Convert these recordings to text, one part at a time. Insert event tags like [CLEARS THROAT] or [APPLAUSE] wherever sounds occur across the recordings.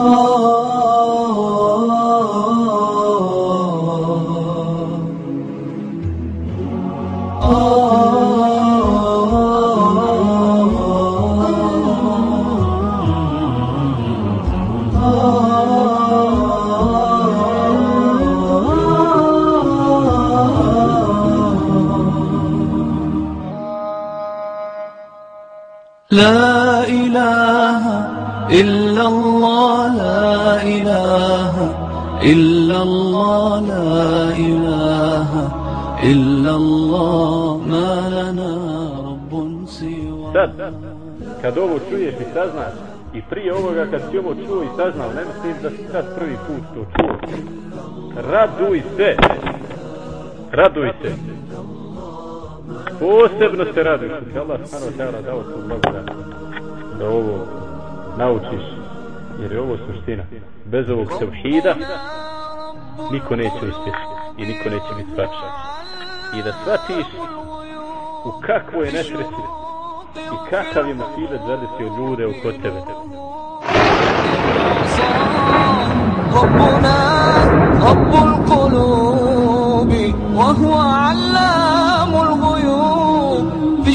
Oh. إلا الله ما لنا رب سوى Sad, kad ovo čuješ i saznaš, i prije ovoga kad si ovo čuo i saznao, ne mislim da si sad prvi put to čuo. Raduj se! Raduj se! Posebno se raduj što ti Allah stano tjela dao tu blagodat da ovo naučiš jer je ovo suština bez ovog sevhida niko neće uspjeti i niko neće biti svačan I da shvatiš u kakvoj je nesreći i kakav je musibet zadesio ljude oko tebe ربنا رب القلوب وهو علام الغيوب في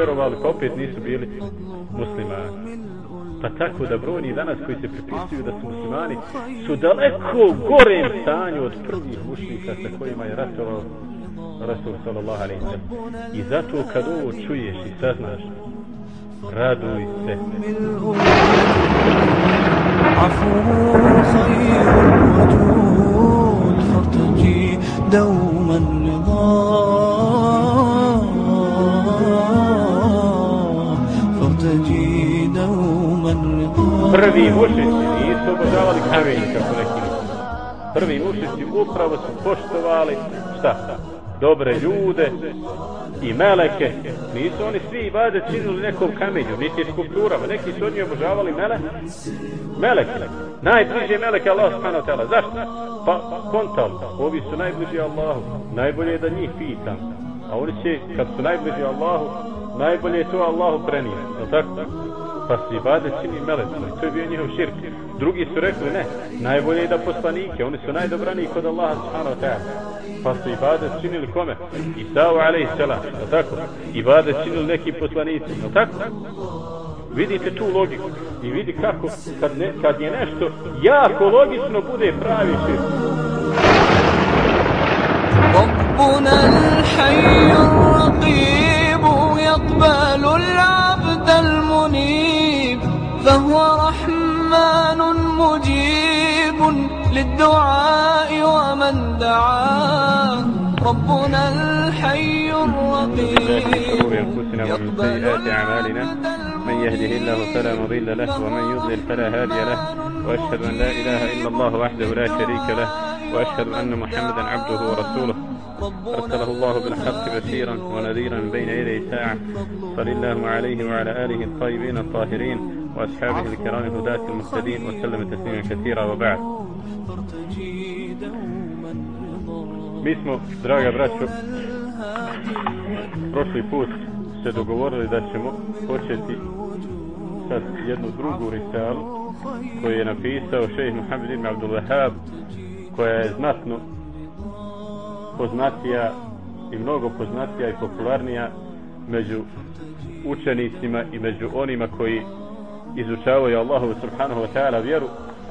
vjerovali pa opet nisu bili muslimani pa tako da brojni danas koji se pripisuju da su muslimani su daleko u gorem stanju od prvih mušnika sa kojima je ratovao Rasul sallallahu alaihi sallam i zato kad ovo čuješ i saznaš raduj se عفوه خير الوجود فارتجي دوما رضاه prvi mušici nisu obožavali kamenje kako neki misle. prvi mušici upravo su poštovali šta? dobre ljude i meleke nisu oni svi ibade činili nekom kamenju niti skulpturama neki su od njih obožavali mele meleke najbliže meleke Allah subhanahu wa ta'ala zašto? Pa, pa kontal ovi su najbliži Allahu najbolje je da njih pitam a oni će kad su najbliži Allahu najbolje je to Allahu prenijeti je tako? pa su ibade čini melecima i to je bio njihov širk drugi su rekli ne najbolje je da poslanike oni su najdobraniji kod Allaha subhanahu wa ta'ala pa su ibade činili kome Isao alaih salam je li tako ibade činili neki poslanici je li tako vidite tu logiku i vidi kako kad, ne, kad je nešto jako logično bude pravi širk ربنا الحي الرقيب يقبل العبد المنيب فهو رحمن مجيب للدعاء ومن دعاه. ربنا الحي الرقيب يقبل العبد من يهده الله فلا مضل له ومن يضلل فلا هادي له. وأشهد أن لا إله إلا الله وحده لا شريك له. وأشهد أن محمدا عبده ورسوله. أرسله الله بالحق بشيرا ونذيرا بين يدي ساعة. صل اللهم عليه وعلى آله الطيبين الطاهرين وأصحابه الكرام الهداة المهتدين وسلم تسليما كثيرا وبعد. Mi smo, draga braćo, prošli put se dogovorili da ćemo početi sad jednu drugu risalu koju je napisao šejh Muhammed ibn Abdul Wahab koja je znatno poznatija i mnogo poznatija i popularnija među učenicima i među onima koji izučavaju Allahu subhanahu wa ta'ala vjeru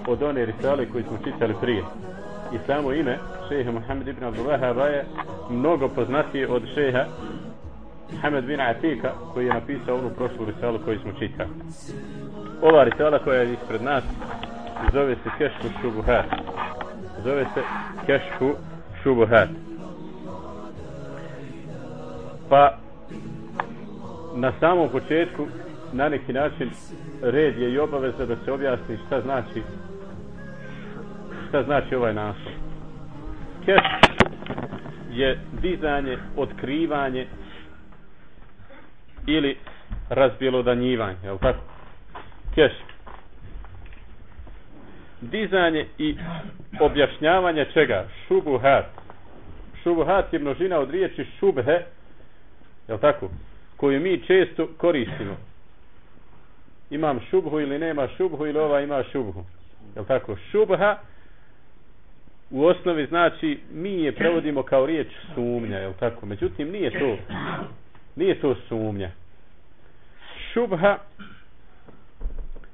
od one risale koje smo čitali prije i samo ime šeha Muhammed ibn Abdullah Wahaba je mnogo poznatije od šeha Muhammed bin Atika koji je napisao onu prošlu risalu koju smo čitali. Ova risala koja je ispred nas zove se Kešfu Šubuhat. Zove se Kešfu Šubuhat. Pa na samom početku na neki način red je i obaveza da se objasni šta znači šta znači ovaj naslov. Keš je dizanje, otkrivanje ili razbjelodanjivanje, je li tako? Keš. Dizanje i objašnjavanje čega? Šubuhat. šubuhat je množina od riječi šubhe, je tako? Koju mi često koristimo. Imam šubhu ili nema šubhu ili ova ima šubhu. Je tako? Šubha u osnovi znači mi je prevodimo kao riječ sumnja, je tako? Međutim, nije to nije to sumnja. Šubha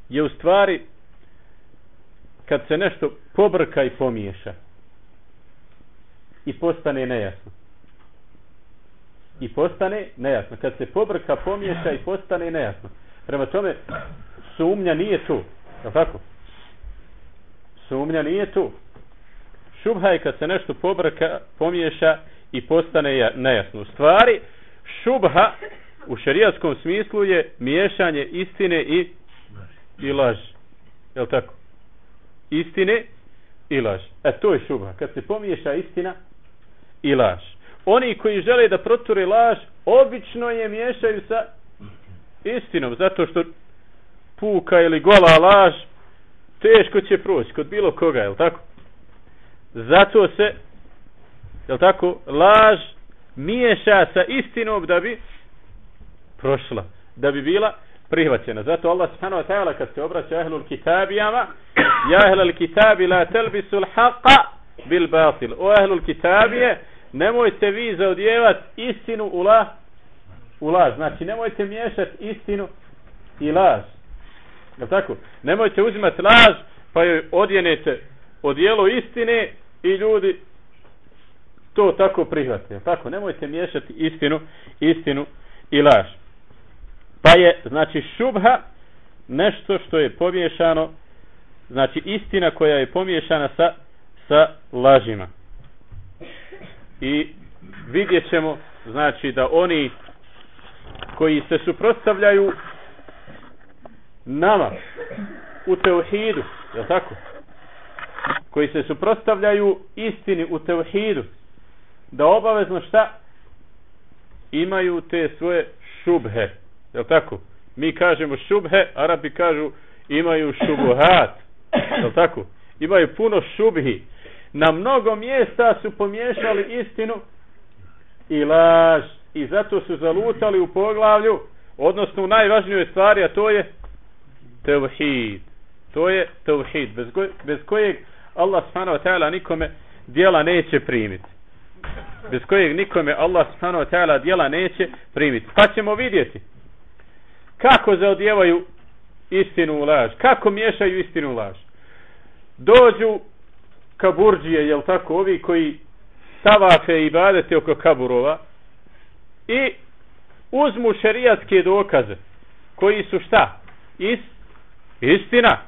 je u stvari kad se nešto pobrka i pomiješa i postane nejasno. I postane nejasno. Kad se pobrka, pomiješa i postane nejasno. Prema tome, sumnja nije tu. Je tako? Sumnja nije tu. Šubha je kad se nešto pobrka, pomiješa i postane nejasno. U stvari, šubha u šarijatskom smislu je miješanje istine i i laži. Je tako? Istine i laž. E to je šubha. Kad se pomiješa istina i laž. Oni koji žele da proture laž, obično je miješaju sa istinom. Zato što puka ili gola laž teško će proći kod bilo koga, je tako? Zato se, je tako, laž miješa sa istinom da bi prošla. Da bi bila prihvaćena. Zato Allah subhanahu wa ta'ala kad se obraća ahlul kitabijama, ja ahlul kitabi la telbisul haqa bil batil. O ahlul kitabije, nemojte vi zaodjevat istinu u, la, u laž. Znači, nemojte miješati istinu i laž. Je tako? Nemojte uzimati laž, pa joj odjenete odjelo istine i ljudi to tako prihvate. Tako, nemojte miješati istinu, istinu i laž. Pa je, znači, šubha nešto što je pomiješano, znači, istina koja je pomiješana sa, sa lažima. I vidjet ćemo, znači, da oni koji se suprotstavljaju nama u teuhidu, je tako? Koji se suprotstavljaju istini u teuhidu, da obavezno šta? Imaju te svoje šubhe, je tako? Mi kažemo šubhe, Arabi kažu imaju šubuhat, je tako? Imaju puno šubhi. Na mnogo mjesta su pomiješali istinu i laž. I zato su zalutali u poglavlju, odnosno u najvažnijoj stvari, a to je tevhid. To je tevhid, bez, bez kojeg Allah subhanahu wa ta'ala nikome dijela neće primiti. Bez kojeg nikome Allah subhanahu wa ta'ala dijela neće primiti. Pa ćemo vidjeti kako zaodjevaju istinu u laž, kako miješaju istinu u laž. Dođu kaburđije, jel tako, ovi koji stavafe i badete oko kaburova i uzmu šerijatske dokaze koji su šta? Is, istina.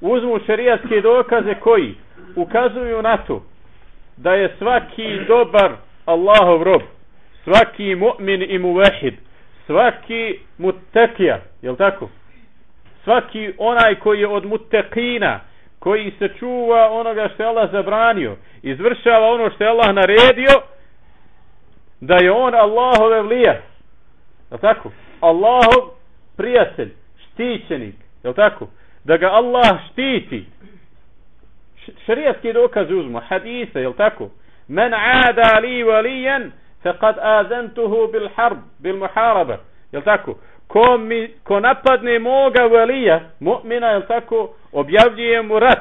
Uzmu šerijatske dokaze koji ukazuju na to da je svaki dobar Allahov rob, svaki mu'min i muvehid, svaki mutekija, jel tako? Svaki onaj koji je od mutekina, koji se čuva onoga što je Allah zabranio, izvršava ono što je Allah naredio, da je on Allahove vlija. Jel tako? Allahov prijatelj, štićenik, jel tako? Da ga Allah štiti. Šarijatski dokaz uzmo, hadise, jel tako? Men ada li valijen, faqad azantuhu bil harb, bil muharaba. Jel tako? Ko, mi, ko napadne moga velija, mu'mina, jel tako, objavljuje mu rat.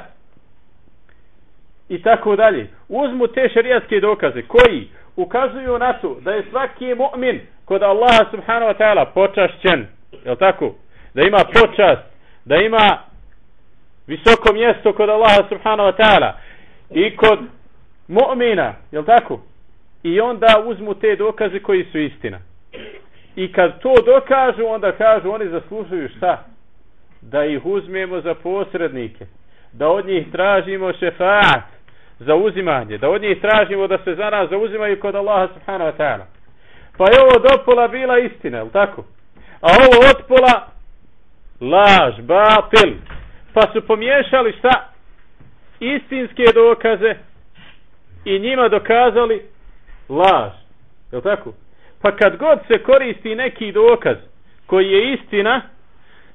I tako dalje. Uzmu te šerijatske dokaze koji ukazuju na to da je svaki mu'min kod Allaha subhanahu wa ta'ala počašćen. Jel tako? Da ima počast, da ima visoko mjesto kod Allaha subhanahu wa ta'ala i kod mu'mina, jel tako? I onda uzmu te dokaze koji su istina. I kad to dokažu, onda kažu, oni zaslužuju šta? Da ih uzmemo za posrednike. Da od njih tražimo šefaat za uzimanje. Da od njih tražimo da se za nas zauzimaju kod Allaha subhanahu wa ta'ala. Pa je ovo dopola bila istina, je tako? A ovo otpola laž, batil. Pa su pomiješali šta? Istinske dokaze i njima dokazali laž. Je tako? Pa kad god se koristi neki dokaz koji je istina,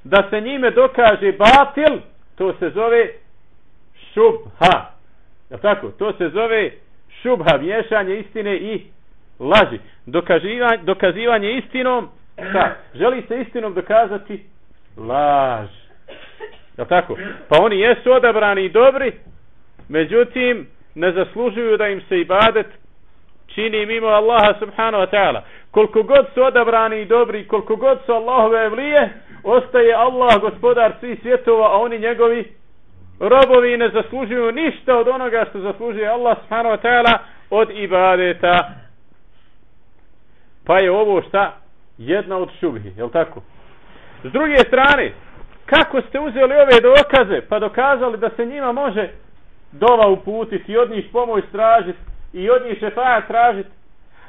da se njime dokaže batil, to se zove šubha. Je tako? To se zove šubha, miješanje istine i laži. Dokazivanje, dokazivanje istinom, šta? Želi se istinom dokazati laž. Je tako? Pa oni jesu odabrani i dobri, međutim, ne zaslužuju da im se ibadet čini mimo Allaha subhanahu wa ta'ala. Koliko god su odabrani i dobri, koliko god su Allahove evlije, ostaje Allah gospodar svih svjetova, a oni njegovi robovi ne zaslužuju ništa od onoga što zaslužuje Allah subhanahu wa ta'ala od ibadeta. Pa je ovo šta? Jedna od šubhi, je tako? S druge strane, kako ste uzeli ove dokaze, pa dokazali da se njima može dova uputiti i od njih pomoć tražiti i od njih šefaja tražiti,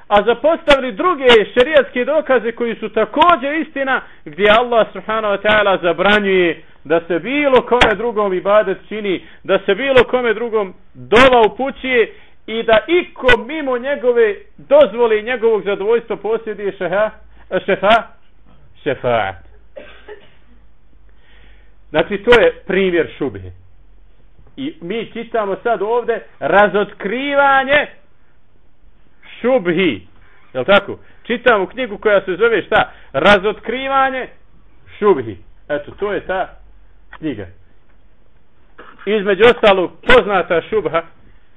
a zapostavili druge šerijatske dokaze koji su također istina gdje Allah subhanahu wa ta'ala zabranjuje da se bilo kome drugom ibadet čini, da se bilo kome drugom dova upućuje i da iko mimo njegove dozvoli njegovog zadovoljstva posjeduje šeha, eh, šefa, šefaat. Znači to je primjer šubhe. I mi čitamo sad ovde razotkrivanje šubhi. Je li tako? Čitamo knjigu koja se zove šta? Razotkrivanje šubhi. Eto, to je ta knjiga. Između ostalog poznata šubha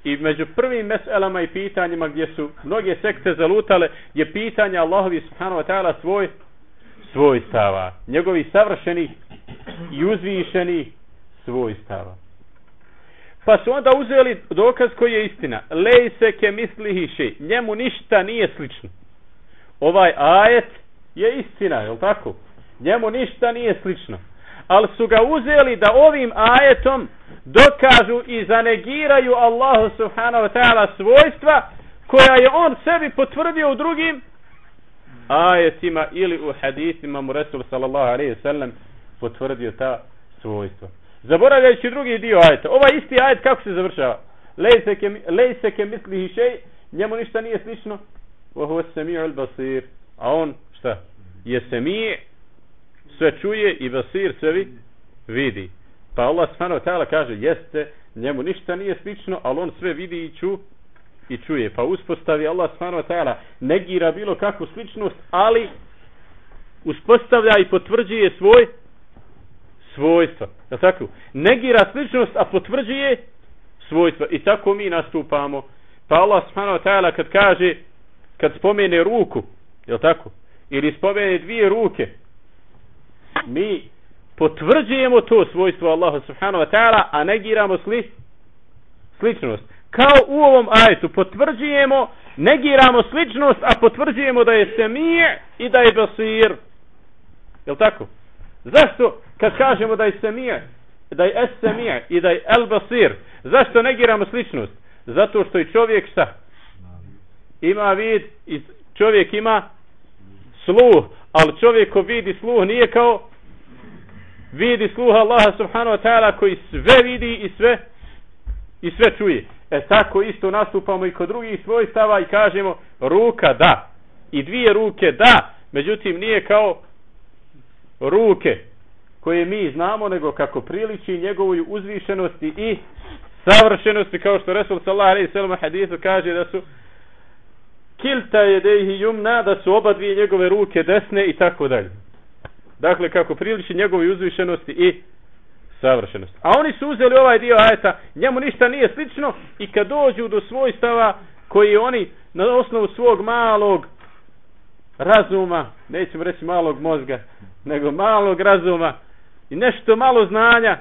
i među prvim meselama i pitanjima gdje su mnoge sekte zalutale je pitanje Allahovi subhanahu wa ta'ala svoj svojstava. Njegovi savršenih i uzvišenih svojstava. Pa su onda uzeli dokaz koji je istina. Lej se ke mislihi še. Njemu ništa nije slično. Ovaj ajet je istina, je li tako? Njemu ništa nije slično. Ali su ga uzeli da ovim ajetom dokažu i zanegiraju Allahu subhanahu wa ta'ala svojstva koja je on sebi potvrdio u drugim ajetima ili u hadisima mu Resul sallallahu alaihi sallam potvrdio ta svojstva. Zaboravljajući drugi dio ajeta. Ovaj isti ajet kako se završava? Lejse ke misli šej, njemu ništa nije slično. Vohu semi al basir. A on šta? Je semi sve čuje i basir sve vi, vidi. Pa Allah subhanahu ta'ala kaže jeste, njemu ništa nije slično, ali on sve vidi i ču i čuje. Pa uspostavi Allah subhanahu ta'ala negira bilo kakvu sličnost, ali uspostavlja i potvrđuje svoj svojstva. Je tako? Negira sličnost, a potvrđuje svojstva. I tako mi nastupamo. Pa Allah subhanahu wa ta'ala kad kaže, kad spomene ruku, je tako? Ili spomene dvije ruke, mi potvrđujemo to svojstvo Allaha subhanahu wa ta'ala, a negiramo sli, sličnost. Kao u ovom ajetu potvrđujemo, negiramo sličnost, a potvrđujemo da je semije i da je basir. Je tako? Zašto kad kažemo da je semije, da je es semije i da je el basir, zašto negiramo sličnost? Zato što i čovjek šta? Ima vid i čovjek ima sluh, ali čovjek ko vidi sluh nije kao vidi sluh Allaha subhanahu wa ta'ala koji sve vidi i sve i sve čuje. E tako isto nastupamo i kod drugih svojstava i kažemo ruka da i dvije ruke da, međutim nije kao ruke koje mi znamo, nego kako priliči njegovoj uzvišenosti i savršenosti, kao što Resul sallallahu alejhi ve sellem hadisu kaže da su kilta jedehi jumna, da su oba dvije njegove ruke desne i tako dalje. Dakle, kako priliči njegovoj uzvišenosti i savršenosti. A oni su uzeli ovaj dio ajeta, njemu ništa nije slično i kad dođu do svojstava koji oni na osnovu svog malog razuma, nećemo reći malog mozga, nego malog razuma i nešto malo znanja,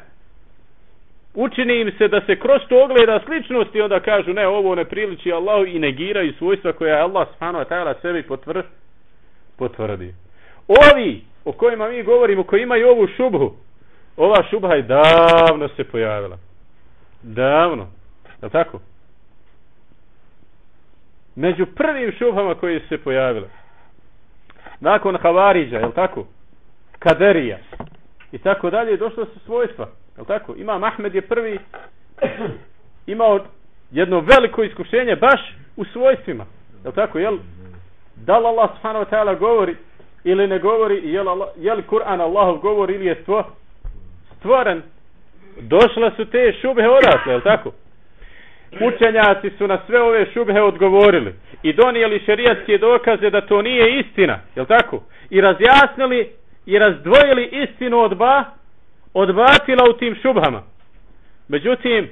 učini im se da se kroz to ogleda sličnost i onda kažu ne, ovo ne priliči Allahu i negiraju svojstva koja je Allah subhanahu wa ta'ala sebi potvr, potvrdi. Ovi o kojima mi govorimo, koji imaju ovu šubhu, ova šubha je davno se pojavila. Davno. Je tako? Među prvim šubhama koje se pojavile nakon Havariđa, je tako? Kaderija. I tako dalje došlo su svojstva. Je tako? Imam Ahmed je prvi [CLEARS THROAT] imao jedno veliko iskušenje baš u svojstvima. Je tako? Jel, da li Allah subhanahu wa ta'ala govori ili ne govori jel, Allah, jel Kur'an Allahov govori ili je stvo, stvoren došla su te šube odatle, je tako? učenjaci su na sve ove šubhe odgovorili i donijeli šerijatske dokaze da to nije istina, je tako? I razjasnili i razdvojili istinu od ba, od batila u tim šubhama. Međutim,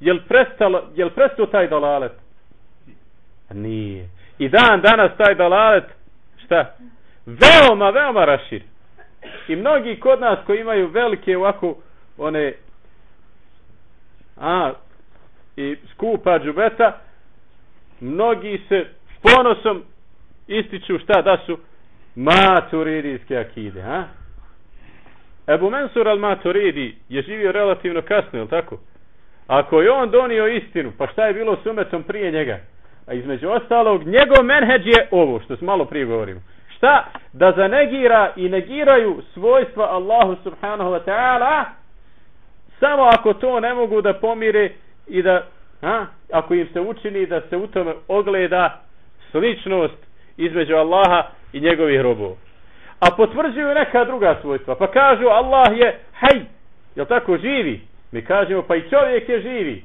je prestalo, je prestao taj dalalet? Nije. I dan danas taj dalalet, šta? Veoma, veoma rašir. I mnogi kod nas koji imaju velike ovako, one, a, i skupa džubeta, mnogi se ponosom ističu šta da su maturidijske akide, ha? Ebu Mansur al-Maturidi je živio relativno kasno, je tako? Ako je on donio istinu, pa šta je bilo s umetom prije njega? A između ostalog, njegov menheđ je ovo, što smo malo prije govorimo. Šta? Da zanegira i negiraju svojstva Allahu subhanahu wa ta'ala, samo ako to ne mogu da pomire i da, ha, ako im se učini da se u tome ogleda sličnost između Allaha i njegovih robova. A potvrđuju neka druga svojstva. Pa kažu Allah je haj. Jel tako živi? Mi kažemo pa i čovjek je živi.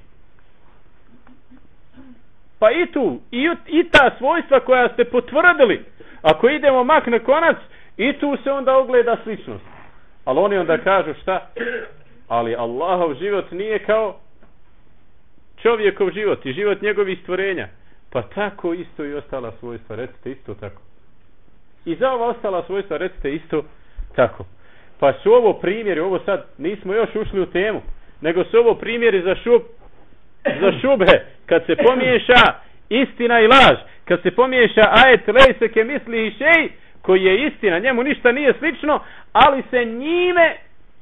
Pa i tu, i, i ta svojstva koja ste potvrdili, ako idemo mak na konac, i tu se onda ogleda sličnost. Ali oni onda kažu šta? Ali Allahov život nije kao čovjekov život i život njegovih stvorenja. Pa tako isto i ostala svojstva, recite isto tako. I za ova ostala svojstva recite isto tako. Pa su ovo primjeri, ovo sad nismo još ušli u temu, nego su ovo primjeri za šub za šube, kad se pomiješa istina i laž, kad se pomiješa ajet lejse ke misli i šej, koji je istina, njemu ništa nije slično, ali se njime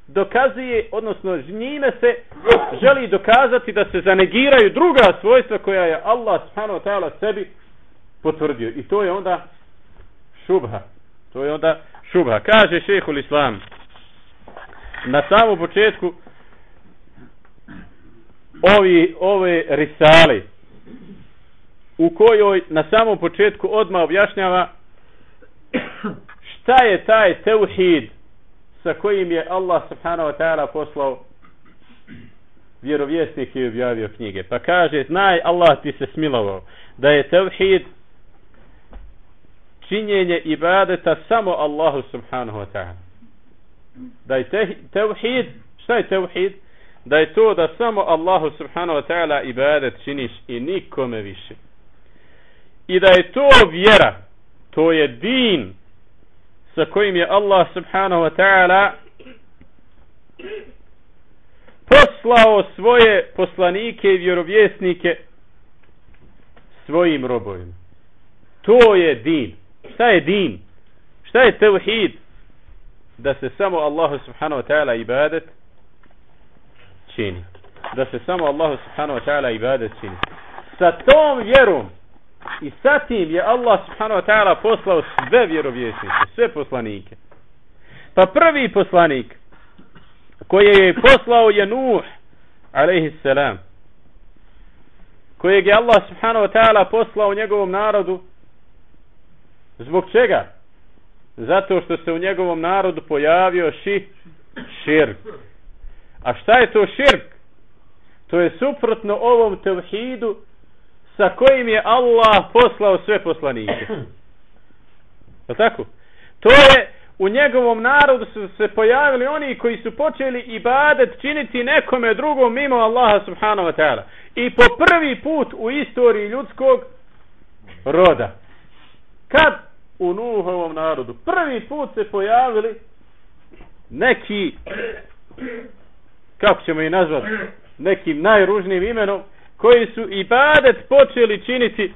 dokazuje, odnosno njime se želi dokazati da se zanegiraju druga svojstva koja je Allah subhanahu wa ta'ala sebi potvrdio. I to je onda šubha. To je onda šubha. Kaže šehhul islam na samom početku ovi, ove risale u kojoj na samom početku odma objašnjava šta je taj teuhid sa kojim je Allah subhanahu wa ta'ala poslao vjerovjesnik i objavio knjige. Pa kaže, znaj Allah ti se smilovao da je teuhid činjenje ibadeta samo Allahu subhanahu wa ta'ala. Da je tevhid, šta je tevhid? Da je to da samo Allahu subhanahu wa ta'ala ibadet činiš i nikome više. I da je to vjera, to je din sa kojim je Allah subhanahu wa ta'ala poslao svoje poslanike i vjerovjesnike svojim robovima. To je din. Šta je din? Šta je tevhid? Da se samo Allahu subhanahu wa ta'ala ibadet čini. Da se samo Allahu subhanahu wa ta'ala ibadet čini. Sa tom vjerom i sa tim je Allah subhanahu wa ta'ala poslao sve vjerovjesnike, sve poslanike. Pa prvi poslanik koji je poslao je Nuh alaihi salam kojeg je Allah subhanahu wa ta'ala poslao njegovom narodu Zbog čega? Zato što se u njegovom narodu pojavio ši, širk. A šta je to širk? To je suprotno ovom tevhidu sa kojim je Allah poslao sve poslanike. Je tako? To je u njegovom narodu su se pojavili oni koji su počeli ibadet činiti nekome drugom mimo Allaha subhanahu wa ta'ala. I po prvi put u istoriji ljudskog roda kad u Nuhovom narodu prvi put se pojavili neki kako ćemo ih nazvati nekim najružnijim imenom koji su ibadet počeli činiti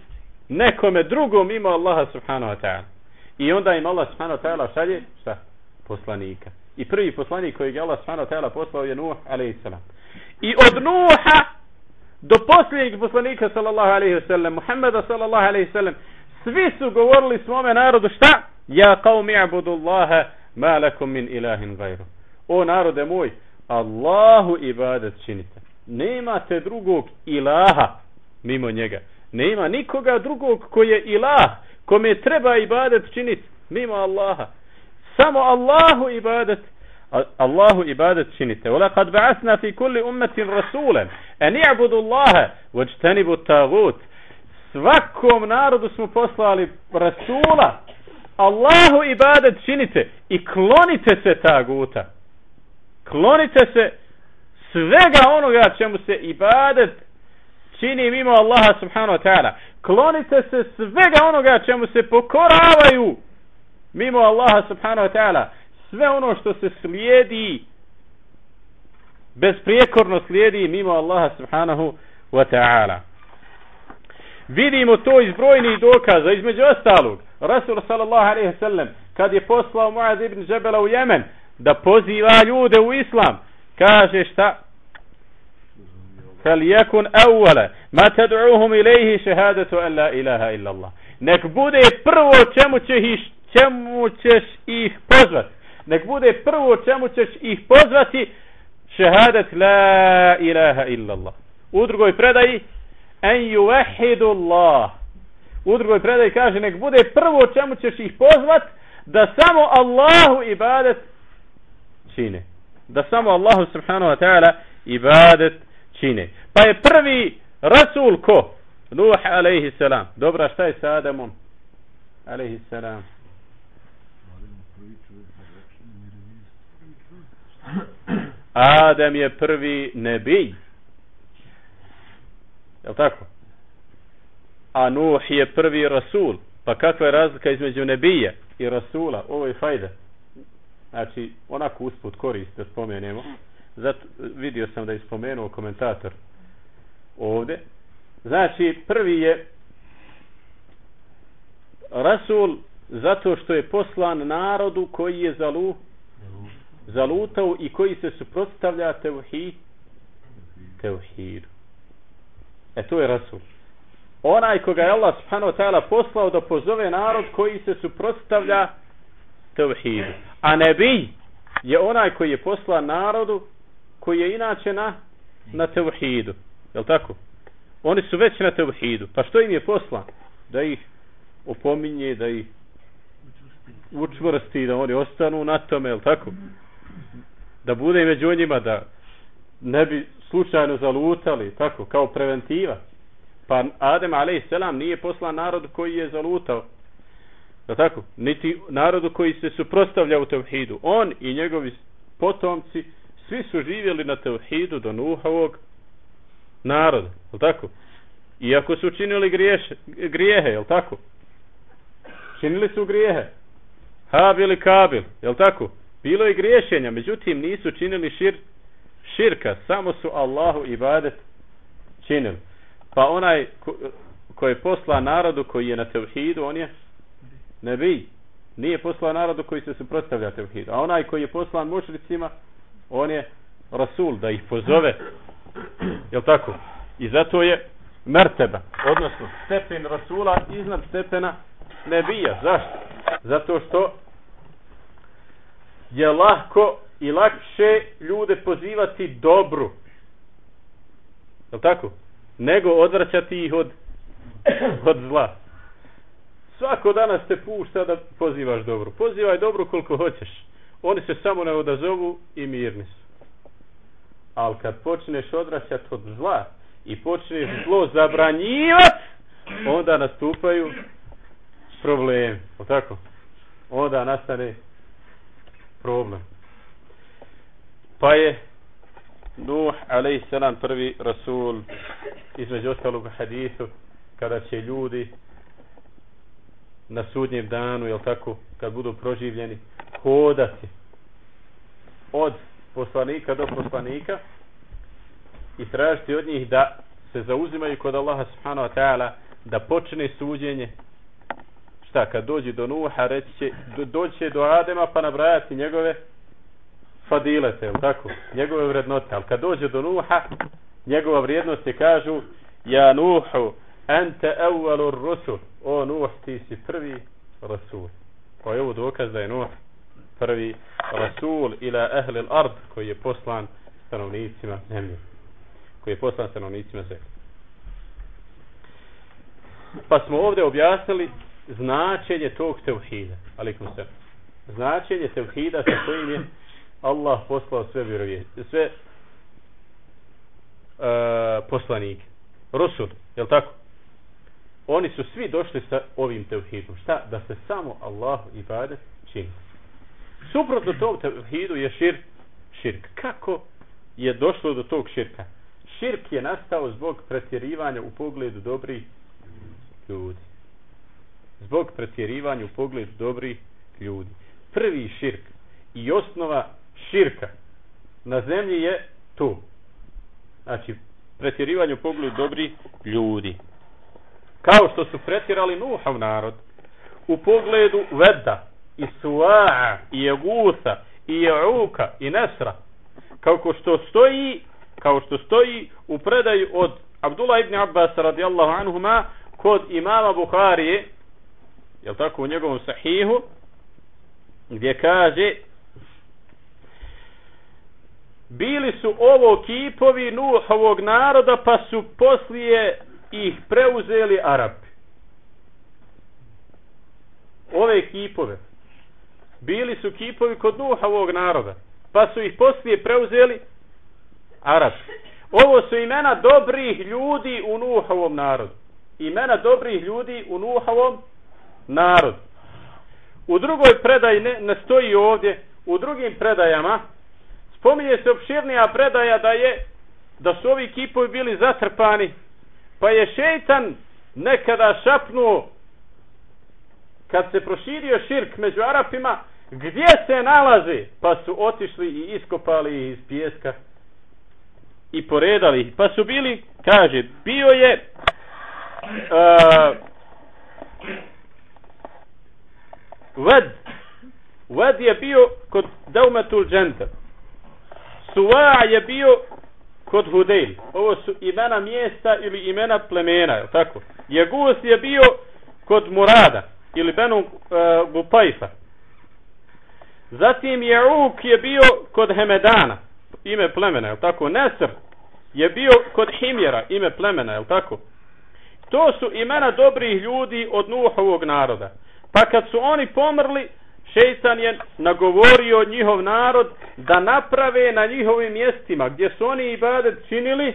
nekome drugom ima Allaha subhanahu wa ta'ala i onda im Allah subhanahu wa ta'ala šalje šta? poslanika i prvi poslanik kojeg je Allah subhanahu wa ta'ala poslao je Nuh a.s. i od Nuha do posljednjeg poslanika sallallahu alaihi wa sallam Muhammeda sallallahu alaihi wa sallam svi su govorili svome narodu šta? Ja kao mi abudu Allahe ma lakum min ilahin gajru. O narode moj, Allahu ibadet činite. Nemate drugog ilaha mimo njega. Nema nikoga drugog koji je ilah, kome treba ibadet činiti mimo Allaha. Samo Allahu ibadet, Allahu ibadet činite. Ola kad ba'asna fi kulli ummetin rasulen. En i'budu Allahe, vođtenibu tagut. Svakom narodu smo poslali rasula. Allahu ibadet činite i klonite se taguta. Klonite se svega onoga čemu se ibadet čini mimo Allaha subhanahu wa ta'ala. Klonite se svega onoga čemu se pokoravaju mimo Allaha subhanahu wa ta'ala. Sve ono što se slijedi besprijekorno slijedi mimo Allaha subhanahu wa ta'ala. Vidimo to iz brojnih dokaza, između ostalog. Rasul sallallahu alaihi sallam, kad je poslao Muaz ibn Džebela u Jemen, da poziva ljude u islam, kaže šta? فليكن أول ما تدعوهم إليه شهادة أن لا إله إلا الله nek bude prvo čemu ćeš ih, čemu ćeš ih pozvati nek bude prvo čemu ćeš ih pozvati šehadet la ilaha illa Allah u drugoj predaji en yuwahidu Allah u drugoj predaji kaže nek bude prvo čemu ćeš ih pozvat da samo Allahu ibadet čine da samo Allahu subhanahu wa ta'ala ibadet čine. Pa je prvi Rasul ko? Nuh alaihi salam. Dobra, šta je sa Adamom? Alaihi salam. Adam je prvi nebij. Je tako? A Nuh je prvi Rasul. Pa kakva je razlika između Nebije i Rasula? Ovo je fajda. Znači, onako usput korist da spomenemo. Zato vidio sam da je spomenuo komentator ovde. Znači, prvi je Rasul zato što je poslan narodu koji je zalu, zalutao i koji se suprotstavlja tevhid, tevhidu. E to je Rasul. Onaj koga je Allah subhanahu wa ta'ala poslao da pozove narod koji se suprotstavlja tevhidu. A nebi je onaj koji je poslan narodu koji je inače na na tevhidu. Jel tako? Oni su već na tevhidu. Pa što im je poslan? Da ih opominje, da ih učvrsti, da oni ostanu na tome, jel tako? Da bude među njima, da ne bi slučajno zalutali, tako, kao preventiva. Pa Adem a.s. nije poslan narod koji je zalutao. Da tako? Niti narodu koji se suprostavlja u tevhidu. On i njegovi potomci svi su živjeli na tevhidu do Nuhovog naroda, je tako? Iako su činili griješe, grijehe, je tako? Činili su grijehe. Habil i Kabil, je tako? Bilo je griješenja, međutim nisu činili širk širka, samo su Allahu ibadet činili. Pa onaj ko, ko je posla narodu koji je na tevhidu, on je nebi. Nije posla narodu koji se suprotstavlja tevhidu. A onaj koji je poslan mušricima, on je Rasul, da ih pozove. Jel tako? I zato je merteba, odnosno stepen Rasula iznad stepena Nebija. Zašto? Zato što je lahko i lakše ljude pozivati dobru. Je tako? Nego odvraćati ih od, od zla. Svako danas te pušta da pozivaš dobro. Pozivaj dobro koliko hoćeš oni se samo ne odazovu i mirni su. Ali kad počneš odraćati od zla i počneš zlo zabranjivati, onda nastupaju problemi. O tako? Onda nastane problem. Pa je Nuh, a.s. prvi rasul, između ostalog hadisu, kada će ljudi na sudnjem danu, jel tako, kad budu proživljeni, hodati od poslanika do poslanika i tražiti od njih da se zauzimaju kod Allaha subhanahu wa ta'ala da počne suđenje šta kad dođe do Nuha reći će do, doći do Adema pa nabrajati njegove fadilete je tako? Njegove vrednote. Ali kad dođe do Nuha njegova vrijednost je kažu ja Nuhu ente evvalur rusul. O Nuh ti si prvi rasul. Pa je ovo dokaz da je Nuh prvi rasul ila ahli al-ard koji je poslan stanovnicima zemlje. Koji je poslan stanovnicima zemlje. Pa smo ovdje objasnili značenje tog tevhida. Alikum se značenje tevhida sa kojim je Allah poslao sve vjerovije, sve uh, poslanike. Rusul, je li tako? Oni su svi došli sa ovim tevhidom. Šta? Da se samo Allah i bade čini. Suprotno tom tevhidu je širk. Širk. Kako je došlo do tog širka? Širk je nastao zbog pretjerivanja u pogledu dobrih ljudi. Zbog pretjerivanja u pogledu dobrih ljudi. Prvi širk i osnova širka na zemlji je tu. Znači, pretjerivanje u pogledu dobri ljudi. Kao što su pretjerali Nuhav narod u pogledu Veda i Suaa i Jegusa i Je'uka i Nesra. Kao što stoji kao što stoji u predaju od Abdullah ibn Abbas radijallahu anhuma kod imama Bukharije je tako u njegovom sahihu gdje kaže bili su ovo kipovi Nuhovog naroda pa su poslije ih preuzeli Arapi. Ove kipove. Bili su kipovi kod Nuhovog naroda pa su ih poslije preuzeli Arapi. Ovo su imena dobrih ljudi u Nuhovom narodu. Imena dobrih ljudi u Nuhovom narodu. U drugoj predaji ne, ne stoji ovdje u drugim predajama spominje se opširnija predaja da je da su ovi kipovi bili zatrpani pa je šeitan nekada šapnuo kad se proširio širk među Arapima gdje se nalazi? pa su otišli i iskopali iz pijeska i poredali pa su bili kaže bio je uh, Ved. Ved je bio kod Daumetul Dženta. Suva je bio kod Hudejl. Ovo su imena mjesta ili imena plemena, je tako? Jegus je bio kod Murada ili Benu e, uh, Gupajfa. Zatim Jeruk je bio kod Hemedana, ime plemena, je tako? Nesr je bio kod Himjera, ime plemena, je tako? To su imena dobrih ljudi od Nuhovog naroda. Pa kad su oni pomrli, šeitan je nagovorio njihov narod da naprave na njihovim mjestima gdje su oni ibadet činili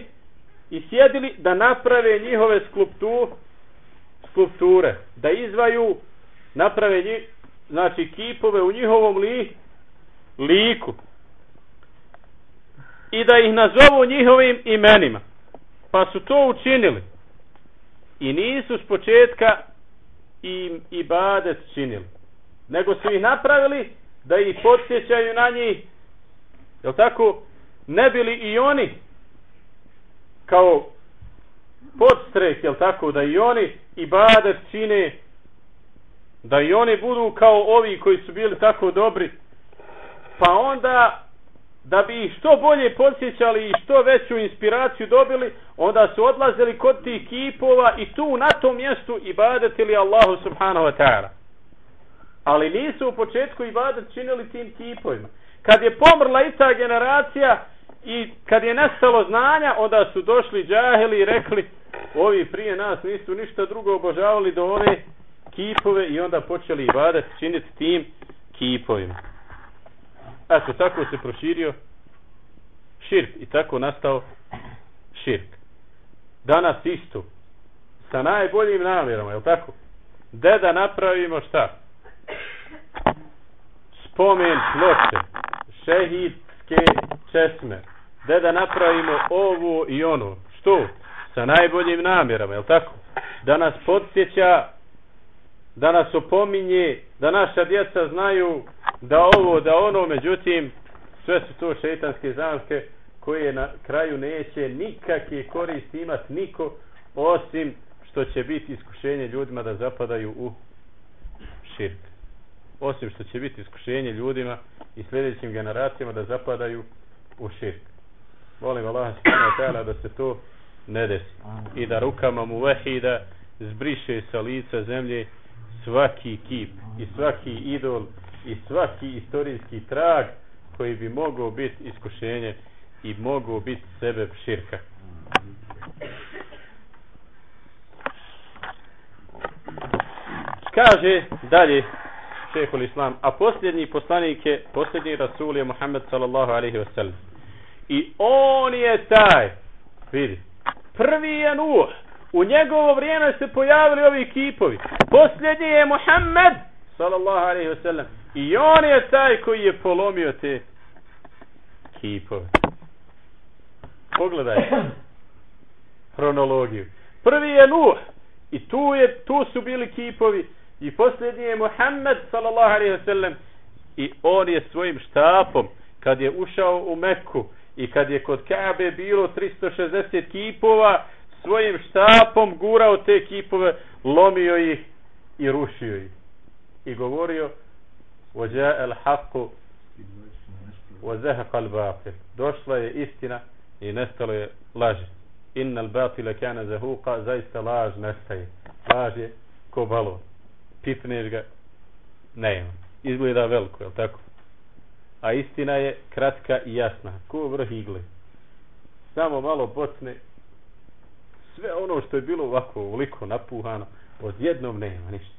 i sjedili da naprave njihove skulptu, skulpture da izvaju naprave njih, znači kipove u njihovom li, liku i da ih nazovu njihovim imenima. Pa su to učinili i nisu s početka im ibadet činili nego su ih napravili da ih podsjećaju na njih. Je tako? Ne bili i oni kao podstrek je tako da i oni ibadet čine da i oni budu kao ovi koji su bili tako dobri. Pa onda da bi ih što bolje podsjećali i što veću inspiraciju dobili onda su odlazili kod tih kipova i tu na tom mjestu ibadetili Allahu subhanahu wa ta'ala ali nisu u početku ibadat činili tim tipovima. Kad je pomrla i ta generacija i kad je nestalo znanja, onda su došli džaheli i rekli ovi prije nas nisu ništa drugo obožavali do ove kipove i onda počeli ibadat činiti tim kipovima. Eto, tako se proširio širk i tako nastao širk. Danas isto sa najboljim namjerama, je li tako? Deda napravimo šta? Spomen ploče, šehidske česme, da da napravimo ovo i ono, što? Sa najboljim namjerama, je tako? Da nas podsjeća, da nas opominje, da naša djeca znaju da ovo, da ono, međutim, sve su to šeitanske zamke koje na kraju neće nikakve koristi imati niko, osim što će biti iskušenje ljudima da zapadaju u širk osim što će biti iskušenje ljudima i sljedećim generacijama da zapadaju u širk. Molim Allah subhanahu da se to ne desi. I da rukama mu vehida zbriše sa lica zemlje svaki kip i svaki idol i svaki istorijski trag koji bi mogao biti iskušenje i mogao biti sebe širka. Kaže dalje šehhul islam, a posljednji poslanik je, posljednji rasul je Muhammed sallallahu alaihi wa sallam. I on je taj, vidi, prvi je Nuh, u njegovo vrijeme se pojavili ovi kipovi. Posljednji je Muhammed sallallahu alaihi wa sallam. I on je taj koji je polomio te kipove. Pogledaj [COUGHS] hronologiju. Prvi je Nuh i tu, je, tu su bili kipovi i posljednji je Muhammed sallallahu alaihi wa sallam i on je svojim štapom kad je ušao u Mekku i kad je kod Kabe bilo 360 kipova svojim štapom gurao te kipove lomio ih i rušio ih i govorio وَجَاءَ الْحَقُّ وَزَهَقَ الْبَاقِلِ došla je istina i nestalo je laži inna al-batila kana zahuqa zaista laž nestaje laž je ko balon pipneš ga nema izgleda veliko je tako? A istina je kratka i jasna ko vrh igle. Samo malo bocne sve ono što je bilo ovako ovoliko napuhano odjednom nema ništa.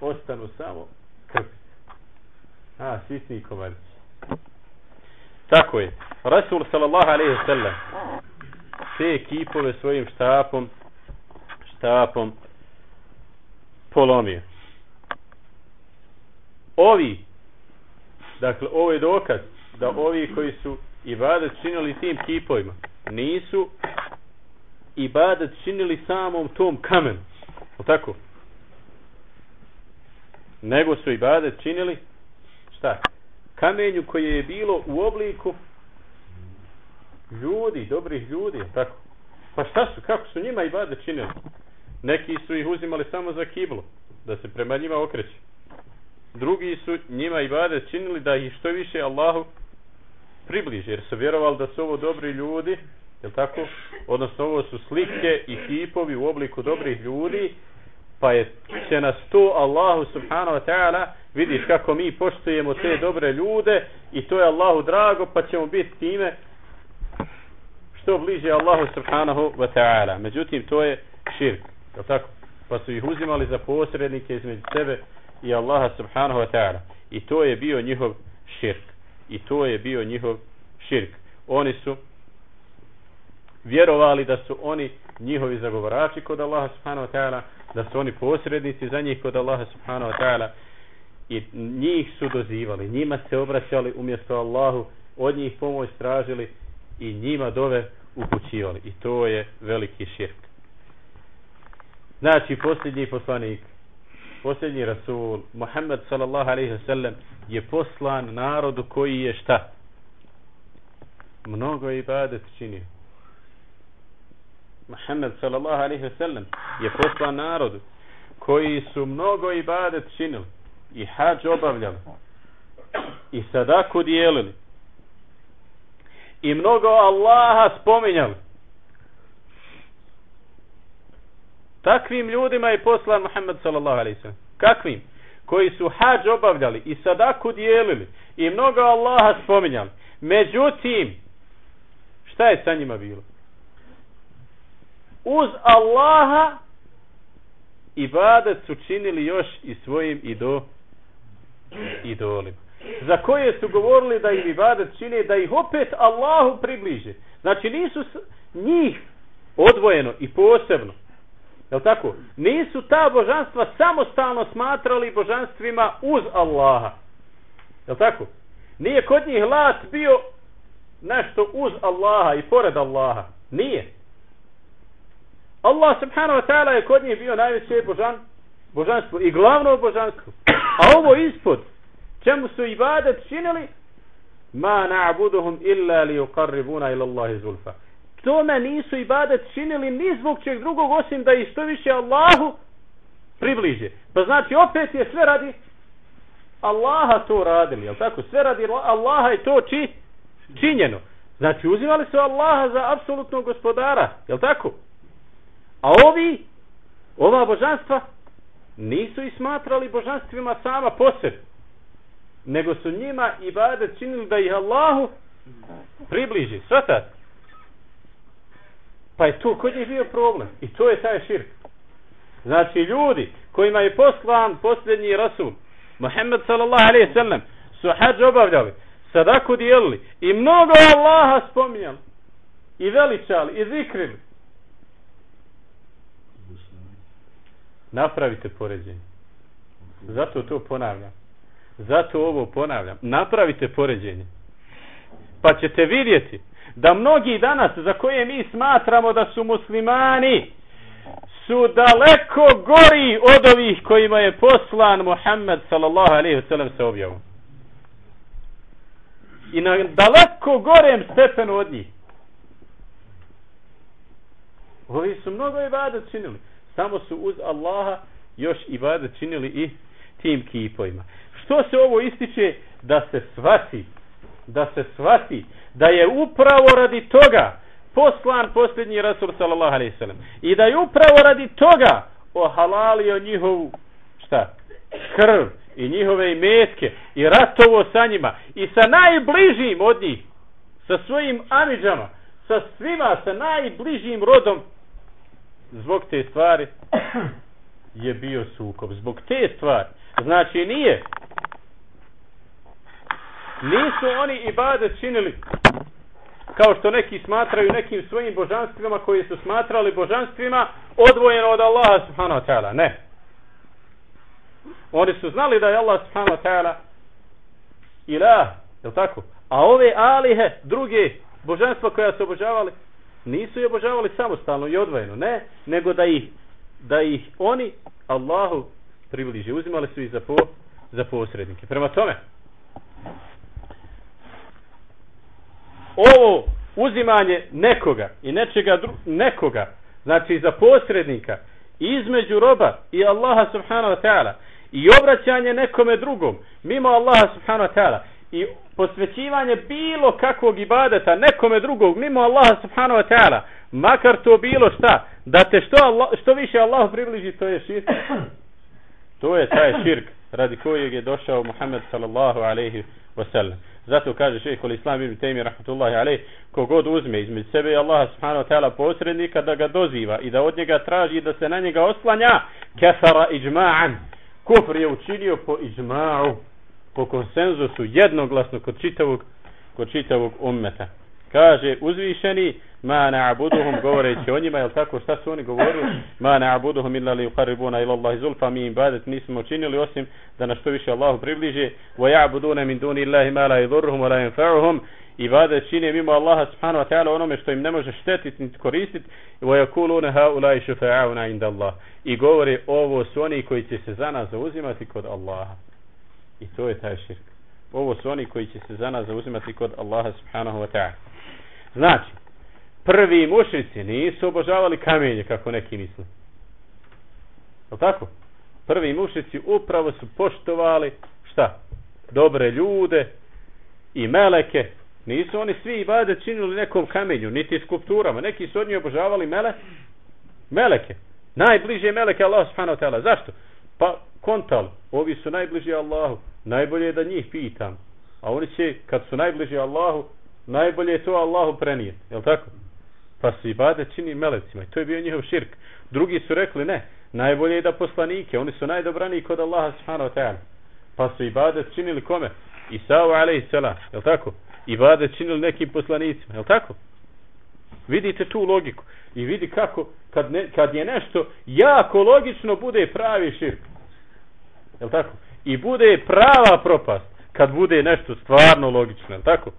Ostanu samo krpice a sisni komarci tako je. Rasul sallallahu alaihi sallam te kipove svojim štapom štapom polomio ovi dakle ovo je dokaz da ovi koji su ibadet činili tim kipovima nisu ibadet činili samom tom kamenu o tako nego su ibadet činili šta kamenju koje je bilo u obliku ljudi, dobrih ljudi, tako. Pa šta su, kako su njima i činili? Neki su ih uzimali samo za kiblu, da se prema njima okreće. Drugi su njima i činili da ih što više Allahu približi, jer su vjerovali da su ovo dobri ljudi, je tako? Odnosno ovo su slike i kipovi u obliku dobrih ljudi, pa je će nas to Allahu subhanahu wa ta'ala vidiš kako mi poštujemo te dobre ljude i to je Allahu drago pa ćemo biti time što bliže Allahu subhanahu wa ta'ala. Međutim, to je širk. Je tako? Pa su ih uzimali za posrednike između sebe i Allaha subhanahu wa ta'ala. I to je bio njihov širk. I to je bio njihov širk. Oni su vjerovali da su oni njihovi zagovorači kod Allaha subhanahu wa ta'ala, da su oni posrednici za njih kod Allaha subhanahu wa ta'ala i njih su dozivali, njima se obraćali umjesto Allahu, od njih pomoć tražili i njima dove upućivali. I to je veliki širk. Znači, posljednji poslanik, posljednji rasul, Muhammed sallallahu alaihi ve sellem, je poslan narodu koji je šta? Mnogo ibadet činio. Muhammed sallallahu alaihi ve sellem je poslan narodu koji su mnogo ibadet činili i hađ obavljali i sadaku dijelili i mnogo Allaha spominjali. Takvim ljudima je poslan Muhammed sallallahu alaihi sallam. Kakvim? Koji su hađ obavljali i sadaku dijelili i mnogo Allaha spominjali. Međutim, šta je sa njima bilo? Uz Allaha ibadet su činili još i svojim ido, idolima za koje su govorili da im ibadet čine, da ih opet Allahu približe. Znači nisu njih odvojeno i posebno. Je tako? Nisu ta božanstva samostalno smatrali božanstvima uz Allaha. Je tako? Nije kod njih lat bio nešto uz Allaha i pored Allaha. Nije. Allah subhanahu wa ta'ala je kod njih bio najveće božan, božanstvo i glavno božanstvo. A ovo ispod, čemu su ibadet činili ma na'buduhum illa li uqarribuna ila Allahi zulfa tome nisu ibadet činili ni zbog čeg drugog osim da isto više Allahu približe pa znači opet je sve radi Allaha to radili jel tako sve radi Allaha je to či, činjeno znači uzimali su Allaha za apsolutnog gospodara jel tako a ovi ova božanstva nisu i smatrali božanstvima sama poseb, nego su njima ibadet činili da ih Allahu približi. Svatat? Pa je to kod njih bio problem. I to je taj širk. Znači ljudi kojima je poslan posljednji rasul Muhammed sallallahu alaihi sallam su hađ obavljali, sadaku dijelili i mnogo Allaha spominjali i veličali i zikrili. Napravite poređenje. Zato to ponavljam. Zato ovo ponavljam. Napravite poređenje. Pa ćete vidjeti da mnogi danas za koje mi smatramo da su muslimani su daleko gori od ovih kojima je poslan Muhammed sallallahu alaihi wasallam sa objavom. I na daleko gorem stepenu od njih. Ovi su mnogo ibadet činili. Samo su uz Allaha još ibadet činili i tim kipovima. Što se ovo ističe? Da se svati. Da se svati. Da je upravo radi toga poslan posljednji Rasul sallallahu alaihi sallam. I da je upravo radi toga ohalalio njihovu šta? Krv i njihove imetke i ratovo sa njima i sa najbližim od njih sa svojim amiđama sa svima, sa najbližim rodom zbog te stvari je bio sukob. Zbog te stvari. Znači nije nisu oni ibadet činili kao što neki smatraju nekim svojim božanstvima koji su smatrali božanstvima odvojeno od Allaha subhanahu wa ta'ala. Ne. Oni su znali da je Allah subhanahu wa ta'ala ilah, je tako? A ove alihe, druge božanstva koja su obožavali, nisu je obožavali samostalno i odvojeno. Ne, nego da ih, da ih oni Allahu približe. Uzimali su ih za, po, za posrednike. Prema tome, ovo uzimanje nekoga i nečega nekoga, znači za posrednika, između roba i Allaha subhanahu wa ta'ala, i obraćanje nekome drugom, mimo Allaha subhanahu wa ta'ala, i posvećivanje bilo kakvog ibadeta nekome drugog, mimo Allaha subhanahu wa ta'ala, makar to bilo šta, da te što, Allah, što više Allah približi, to je širk. To je taj širk radi kojeg je došao Muhammed sallallahu alaihi wa sallam. Zato kaže šeheh kol Islam ibn Taymi rahmatullahi alaih, kogod uzme između sebe i Allaha subhanahu wa ta'ala posrednika da ga doziva i da od njega traži da se na njega oslanja kafara ijma'an. Kufr je učinio po ijma'u po konsenzusu jednoglasno kod čitavog kod čitavog ummeta kaže uzvišeni ma na'buduhum govoreći o njima jel tako šta su oni govorili? Ma na'buduhum illa li yuqarribuna ila Allahi zulfa mi ibadet nismo činili osim da nas što više Allahu približe wa ya'buduna min duni Allahi ma la yadurruhum wa la yanfa'uhum ibadet čine mimo Allaha subhanahu wa ta'ala onome što im ne može štetiti niti koristiti. Wa yaquluna haulai shufa'una inda Allah i govore ovo su oni koji će se za nas zauzimati kod Allaha i to je taj širk. Ovo su oni koji će se za nas zauzimati kod Allaha subhanahu wa ta'ala znači prvi mušnici nisu obožavali kamenje kako neki misle. Je tako? Prvi mušnici upravo su poštovali šta? Dobre ljude i meleke. Nisu oni svi ibade činili nekom kamenju, niti skulpturama. Neki su od njih obožavali mele, meleke. Najbliže meleke Allah subhanahu wa ta'ala. Zašto? Pa kontal, ovi su najbliži Allahu. Najbolje je da njih pitam. A oni će, kad su najbliži Allahu, najbolje je to Allahu prenijeti. Je tako? pa su ibade čini melecima i to je bio njihov širk. Drugi su rekli ne najbolje je da poslanike oni su najdobraniji kod Allaha subhanahu wa ta'ala. Pa su ibade činili kome? Isao alaihi salam je tako? Ibade činili nekim poslanicima je tako? Vidite tu logiku i vidi kako kad, ne, kad je nešto jako logično bude pravi širk. Je tako? I bude prava propast kad bude nešto stvarno logično je tako?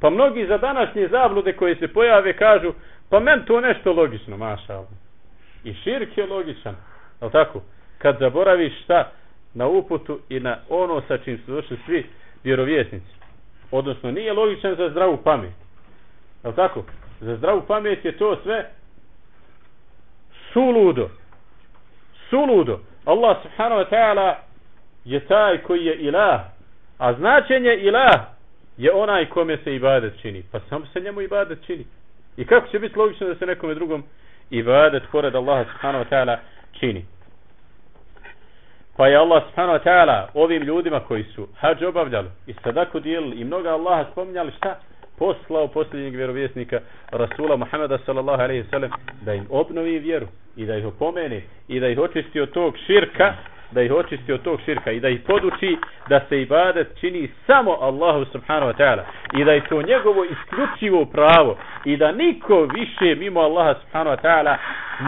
Pa mnogi za današnje zablude koje se pojave kažu, Pa men to nešto logično, maša I širk je logičan. Al tako? Kad zaboraviš šta na uputu i na ono sa čim su došli svi vjerovjesnici. Odnosno, nije logičan za zdravu pamet. Je tako? Za zdravu pamet je to sve suludo. Suludo. Allah subhanahu wa ta'ala je taj koji je ilah. A značenje ilah je onaj kome se ibadet čini. Pa samo se njemu ibadet čini. I kako će biti logično da se nekome drugom ibadet pored Allaha subhanahu wa ta'ala čini. Pa je Allah subhanahu wa ta'ala ovim ljudima koji su hađ obavljali i sadaku dijelili i mnoga Allaha spominjali šta? Poslao posljednjeg vjerovjesnika Rasula Muhammeda sallallahu alaihi sallam da im obnovi vjeru i da ih opomeni i da ih očisti od tog širka da ih očisti od tog širka i da ih poduči da se ibadet čini samo Allahu subhanahu wa ta'ala i da je to njegovo isključivo pravo i da niko više mimo Allaha subhanahu wa ta'ala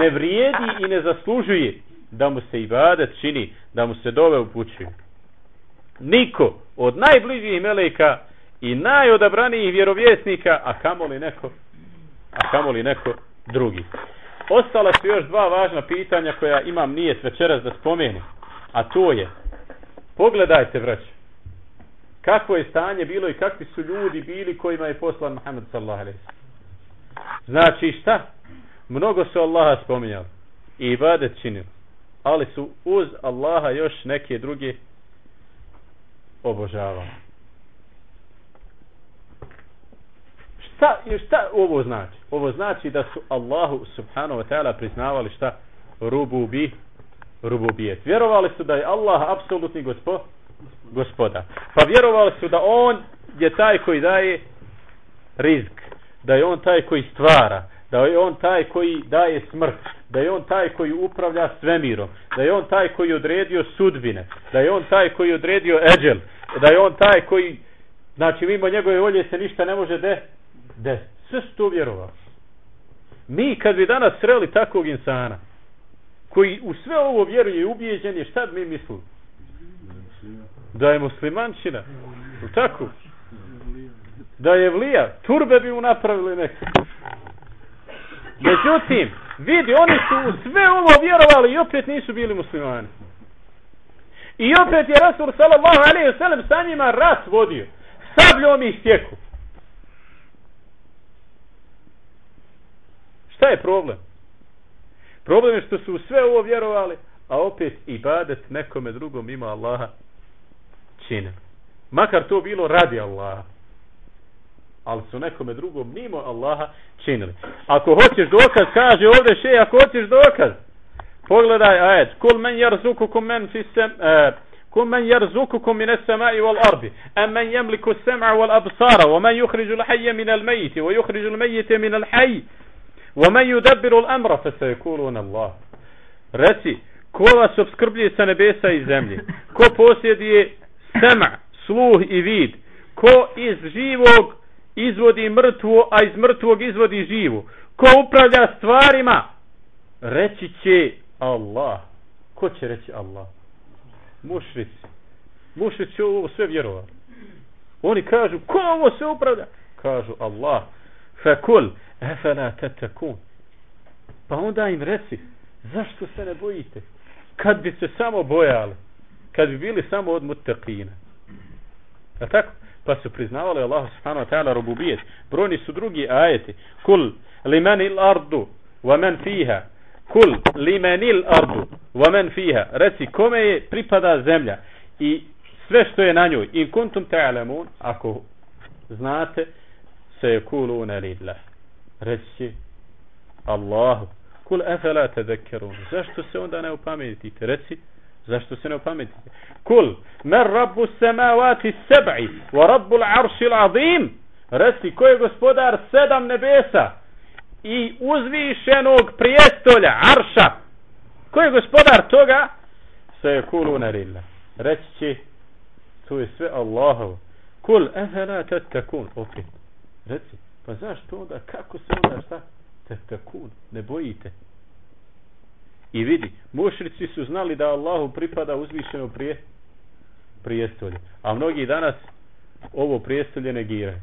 ne vrijedi i ne zaslužuje da mu se ibadet čini, da mu se dove upućuju. Niko od najbližih meleka i najodabranijih vjerovjesnika, a kamoli neko, a kamoli neko drugi. Ostala su još dva važna pitanja koja imam nije večeras da spomenem. A to je, pogledajte vrać, kakvo je stanje bilo i kakvi su ljudi bili kojima je poslan Muhammed sallallahu alaihi Znači šta? Mnogo su Allaha spominjali i ibadet činili. Ali su uz Allaha još neke druge obožavali. Šta, šta ovo znači? Ovo znači da su Allahu subhanahu wa ta'ala priznavali šta? Rububi, rububijet. Vjerovali su da je Allah apsolutni gospo, gospoda. Pa vjerovali su da on je taj koji daje rizk. Da je on taj koji stvara. Da je on taj koji daje smrt. Da je on taj koji upravlja svemirom. Da je on taj koji odredio sudbine. Da je on taj koji odredio eđel. Da je on taj koji znači mimo njegove volje se ništa ne može de, de. Sve su to vjerovali. Mi kad bi danas sreli takvog insana, koji u sve ovo vjeruje i ubijeđen je, šta mi mislimo? Da je muslimančina. U tako? Da je vlija. Turbe bi mu napravili neko. Međutim, vidi, oni su u sve ovo vjerovali i opet nisu bili muslimani. I opet je Rasul sallallahu alaihi wa sallam sa njima rat vodio. Sabljom ih stjeku. Šta je problem? Problem je što su sve ovo vjerovali, a opet ibadet nekome drugom ima Allaha čine. Makar to bilo radi Allaha. Ali su nekome drugom mimo Allaha činili. Ako hoćeš dokaz, kaže ovdje še, ako hoćeš dokaz, pogledaj, ajed, kul men jarzuku kum men fisem, e, Kul men yarzukukum min as-sama'i wal ardi am man yamliku as-sam'a wal absara wa men yukhrijul hayya min al mejiti, wa yukhrijul l'mejite min al-hayy ومن يدبر الأمر فسيقولون الله reci ko vas obskrbljuje sa nebesa i zemlje ko posjeduje sema, sluh i vid ko iz živog izvodi mrtvo a iz mrtvog izvodi živu ko upravlja stvarima reći će Allah ko će reći Allah mušrici mušrici ovo sve vjerovali oni kažu ko ovo sve upravlja kažu Allah fakul efela tetekun. Pa onda im reci zašto se ne bojite? Kad bi se samo bojali kad bi bili samo od mutakina a tako? Pa su priznavali Allah subhanahu wa ta'ala rububijet. Brojni su drugi ajeti. Kul limani il ardu wa man fiha. Kul limani il ardu wa man fiha. Reci kome je pripada zemlja i sve što je na njoj? In kuntum ta'alamun, ako znate se je kuluna lillah reci Allahu kul afala tadhakkarun. Zašto se onda ne upametite reci zašto se ne upametite kul man rabbu samawati sab'i wa rabbu al-arshi al-azim reci ko je gospodar sedam nebesa i uzvišenog prijestolja arša? Ko je gospodar toga? Se je kuluna lillah. Reci će to je sve Allahovo. Kul afala tatakun opet. Reci pa zašto onda kako se onda šta tetakun, ne bojite. I vidi, mušrici su znali da Allahu pripada uzvišeno prije prijestolje. A mnogi danas ovo prijestolje negiraju.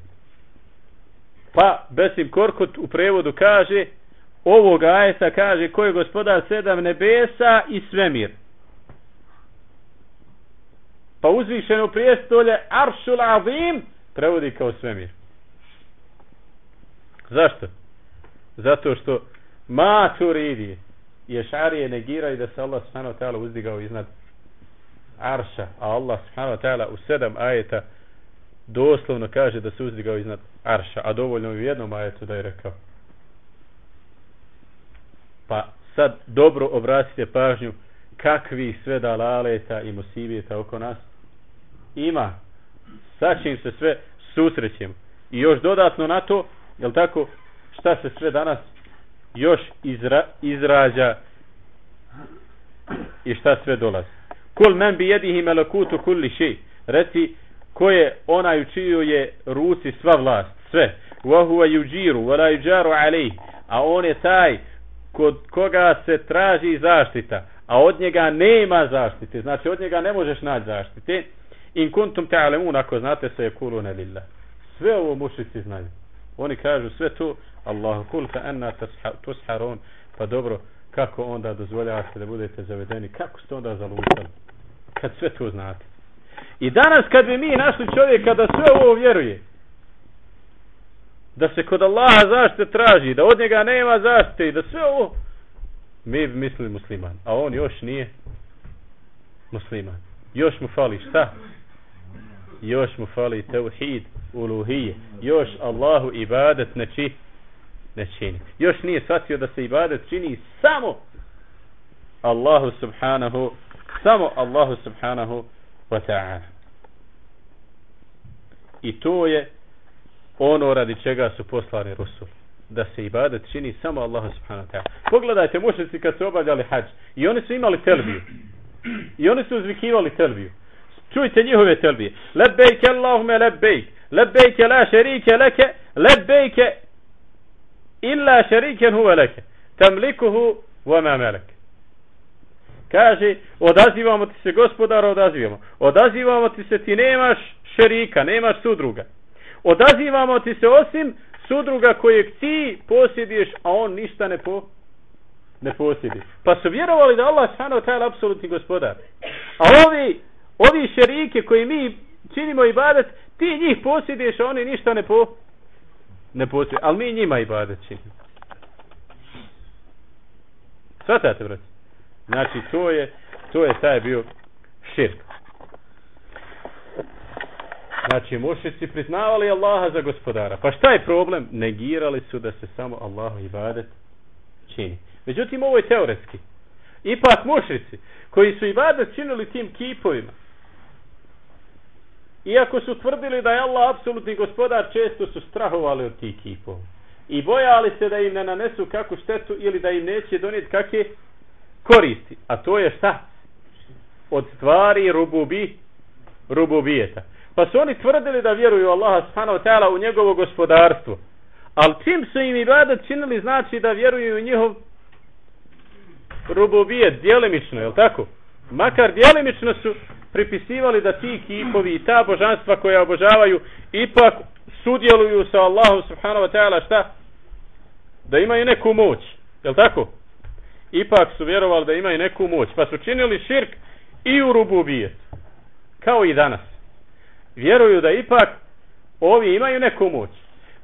Pa, Besim Korkut u prevodu kaže, ovog ajeta kaže, ko je gospodar sedam nebesa i svemir. Pa uzvišeno prijestolje, Aršul Azim, prevodi kao svemir. Zašto? zato što maturidi je šarije negiraju da se Allah subhanahu wa ta'ala uzdigao iznad arša, a Allah subhanahu wa ta'ala u sedam ajeta doslovno kaže da se uzdigao iznad arša, a dovoljno u jednom ajetu da je rekao. Pa sad dobro obratite pažnju kakvi sve dalaleta i musibijeta oko nas ima. sa čim se sve susrećemo. I još dodatno na to, jel tako, šta se sve danas još izra, izrađa i šta sve dolazi. Kul men bi jedihi melekutu kulli ši. Reci, ko je onaj u čiju je ruci sva vlast, sve. Wa huwa yujiru wa la yujaru alayh. A on je taj kod koga se traži zaštita, a od njega nema zaštite. Znači od njega ne možeš naći zaštite. In kuntum ta'lamun ako znate se kuluna lillah. Sve ovo mušici znaju. Oni kažu sve to Allahu kul fa anna tusharun. Pa dobro, kako onda dozvoljavate da budete zavedeni? Kako ste onda zalutali? Kad sve to znate. I danas kad bi mi našli čovjeka da sve ovo vjeruje, da se kod Allaha zaštite traži, da od njega nema zaštite i da sve ovo, mi bi mislili musliman. A on još nije musliman. Još mu fali šta? Još mu fali tevhid, uluhije. Još Allahu ibadet ne, či, ne čini. Još nije shvatio da se ibadet čini samo Allahu subhanahu samo Allahu subhanahu wa ta'ala. I to je ono radi čega su poslani Rusul. Da se ibadet čini samo Allahu subhanahu wa ta'ala. Pogledajte mušnici kad su obavljali hađ. I oni su imali telbiju. I oni su uzvikivali telbiju. Čujte njihove telbije. Lebbejke Allahume lebbejk. Lebbejke la šerike leke. Lebbejke illa šeriken huve leke. Tamlikuhu vama melek. Kaže, odazivamo ti se gospodara, odazivamo. Odazivamo ti se, ti nemaš šerika, nemaš sudruga. Odazivamo ti se osim sudruga kojeg ti posjediš, a on ništa ne po ne posjedi. Pa su vjerovali da Allah stano taj apsolutni gospodar. A ovi, ovi šerike koji mi činimo ibadet, ti njih posjediš, a oni ništa ne po ne posjedi. Ali mi njima ibadet činimo. Svatate, brate? Znači, to je, to je taj bio širk. Znači, mušici priznavali Allaha za gospodara. Pa šta je problem? Negirali su da se samo Allahu ibadet čini. Međutim, ovo je teoretski. Ipak mušici, koji su ibadet činili tim kipovima, iako su tvrdili da je Allah apsolutni gospodar, često su strahovali od tih kipova. I bojali se da im ne nanesu kakvu štetu ili da im neće donijeti kakve koristi. A to je šta? Od stvari rububi, rububijeta. Pa su oni tvrdili da vjeruju Allaha subhanahu ta'ala u njegovo gospodarstvo. Ali čim su im ibadat činili znači da vjeruju u njihov rububijet, djelimično, je tako? Makar djelimično su pripisivali da ti kipovi i ta božanstva koja obožavaju ipak sudjeluju sa Allahom subhanahu wa ta'ala šta? Da imaju neku moć, je tako? ipak su vjerovali da imaju neku moć, pa su činili širk i u rububijet. Kao i danas. Vjeruju da ipak ovi imaju neku moć.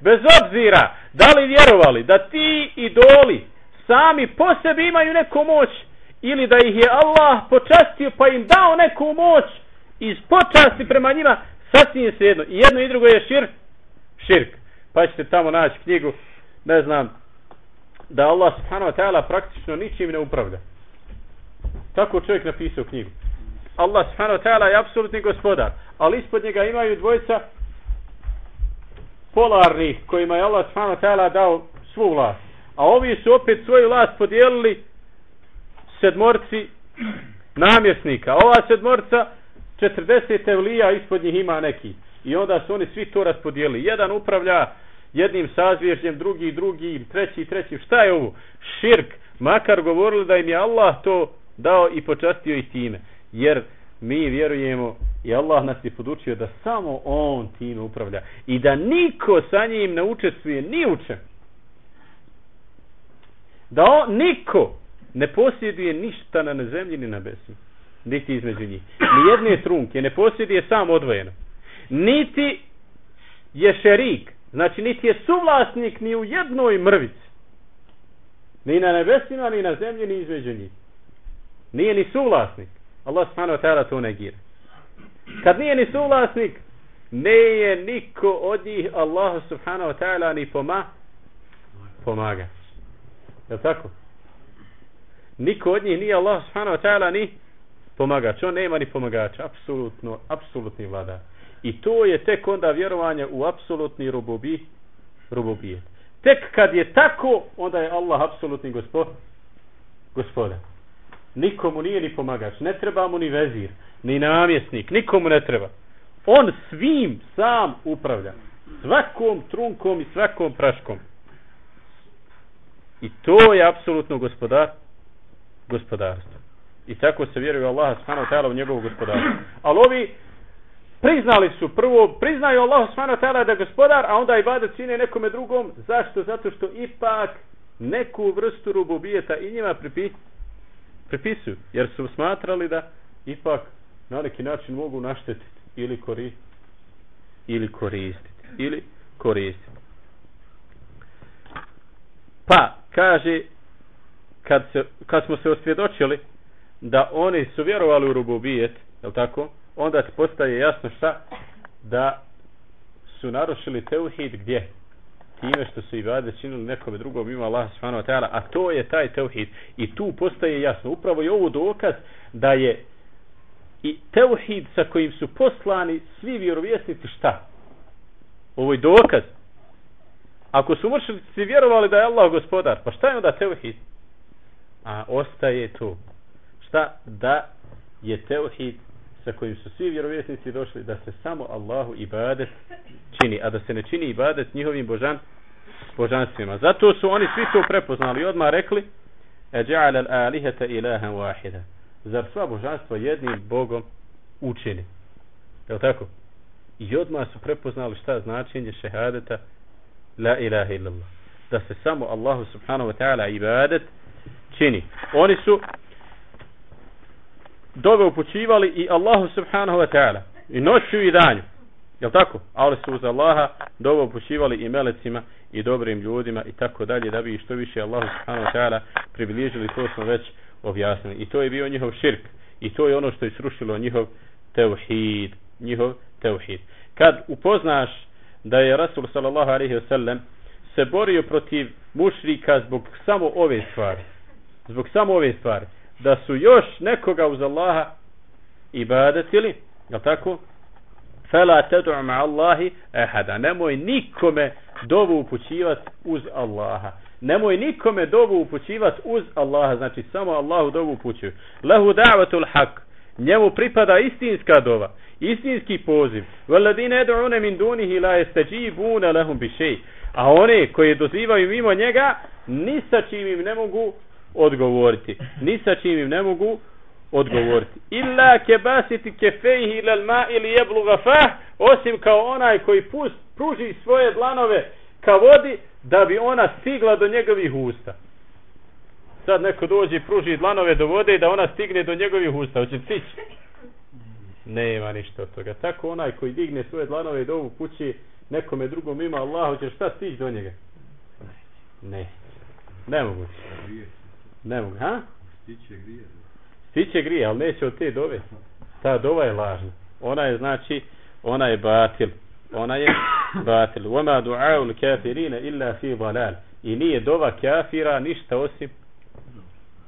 Bez obzira da li vjerovali da ti idoli sami po sebi imaju neku moć ili da ih je Allah počastio pa im dao neku moć iz počasti prema njima, sasvim se jedno. I jedno i drugo je širk. Širk. Pa ćete tamo naći knjigu, ne znam, da Allah subhanahu wa ta'ala praktično ničim ne upravlja. Tako čovjek napisao knjigu. Allah subhanahu wa ta'ala je apsolutni gospodar, ali ispod njega imaju dvojica polarnih kojima je Allah subhanahu wa ta'ala dao svu vlast. A ovi su opet svoju vlast podijelili sedmorci namjesnika. Ova sedmorca 40 evlija ispod njih ima neki. I onda su oni svi to raspodijelili. Jedan upravlja jednim sazvježdjem, drugi, drugi, treći, treći. Šta je ovo? Širk. Makar govorili da im je Allah to dao i počastio i time. Jer mi vjerujemo i Allah nas je podučio da samo On tim upravlja. I da niko sa njim ne učestvuje ni uče. Da on, niko ne posjeduje ništa na zemlji ni na besi. Niti između njih. Nijedne trunke ne posjeduje sam odvojeno. Niti je šerik Znači, niti je suvlasnik ni u jednoj mrvici. Ni na nebesima, ni na zemlji, ni između njih. Nije ni suvlasnik. Allah subhanahu wa ta'ala to negira. Kad nije ni suvlasnik, ne je niko od njih Allah subhanahu wa ta'ala ni poma pomaga. Je tako? Niko od njih nije Allah subhanahu wa ta'ala ni pomagač. On nema ni pomagača. Apsolutno, apsolutni vladar. I to je tek onda vjerovanje u apsolutni rububi, rububijet. Tek kad je tako, onda je Allah apsolutni gospod, gospoda. nikomu nije ni pomagač, ne treba mu ni vezir, ni namjesnik, nikomu ne treba. On svim sam upravlja. Svakom trunkom i svakom praškom. I to je apsolutno gospodar, gospodarstvo. I tako se vjeruje Allah subhanahu wa ta'ala u njegovu gospodarstvo. Ali ovi priznali su prvo, priznaju Allah subhanahu wa ta'ala da je gospodar, a onda i bada čine nekome drugom. Zašto? Zato što ipak neku vrstu rububijeta i njima pripi, pripisuju. Jer su smatrali da ipak na neki način mogu naštetiti ili koristiti. Ili koristiti. Ili koristiti. Pa, kaže, kad, se, kad smo se osvjedočili da oni su vjerovali u rububijet, je tako? Onda ti postaje jasno šta? Da su narušili teuhid gdje? Time što su i vade činili nekome drugom ima Allah subhanahu wa ta'ala, a to je taj teuhid. I tu postaje jasno. Upravo je ovo dokaz da je i teuhid sa kojim su poslani svi vjerovjesnici šta? Ovo je dokaz. Ako su mušnici vjerovali da je Allah gospodar, pa šta je onda teuhid? A ostaje to. Šta? Da je teuhid sa kojim su svi vjerovjesnici došli da se samo Allahu ibadet čini, a da se ne čini ibadet njihovim božan, božanstvima. Zato su oni svi to prepoznali i odmah rekli Eđa'ala al-alihata ilahan wahida. Zar sva božanstva jednim Bogom učini? Je tako? I odmah su prepoznali šta značenje šehadeta la ilaha illallah. Da se samo Allahu subhanahu wa ta'ala ibadet čini. Oni su dove upućivali i Allahu subhanahu wa ta'ala. I noću i danju. Jel tako? Ali su uz Allaha dove upućivali i melecima i dobrim ljudima i tako dalje da bi što više Allahu subhanahu wa ta'ala približili to smo već objasnili. I to je bio njihov širk. I to je ono što je srušilo njihov teuhid. Njihov teuhid. Kad upoznaš da je Rasul sallallahu alaihi wa sallam se borio protiv mušrika zbog samo ove stvari. Zbog samo ove stvari da su još nekoga uz Allaha ibadetili, je tako? Fela tad'u ma Allahi ahada Nemoj nikome dovu upućivati uz Allaha. Nemoj nikome dovu upućivati uz Allaha. Znači samo Allahu dovu upućuju. Lehu da'vatul hak. Njemu pripada istinska dova. Istinski poziv. Valadine edu'une min dunihi la yastajibuna lahum bi shay A one koji dozivaju mimo njega, ni sa čim im ne mogu odgovoriti. Ni sa čim im ne mogu odgovoriti. Illa ke basiti kefejhi ilal ma ili jeblu gafah, osim kao onaj koji pust, pruži svoje dlanove ka vodi, da bi ona stigla do njegovih usta. Sad neko dođe i pruži dlanove do vode da ona stigne do njegovih usta. Hoće stići? Nema ništa od toga. Tako onaj koji digne svoje dlanove do ovu kući, nekome drugom ima Allah, hoće šta stići do njega? Ne. Ne mogu. Ne mogu, ha? Stiće grije. Stiće grije, ali neće od te dove. Ta dova je lažna. Ona je znači, ona je batil. Ona je [COUGHS] batil. Wama du'aul kafirina illa fi dalal. I nije dova kafira ništa osim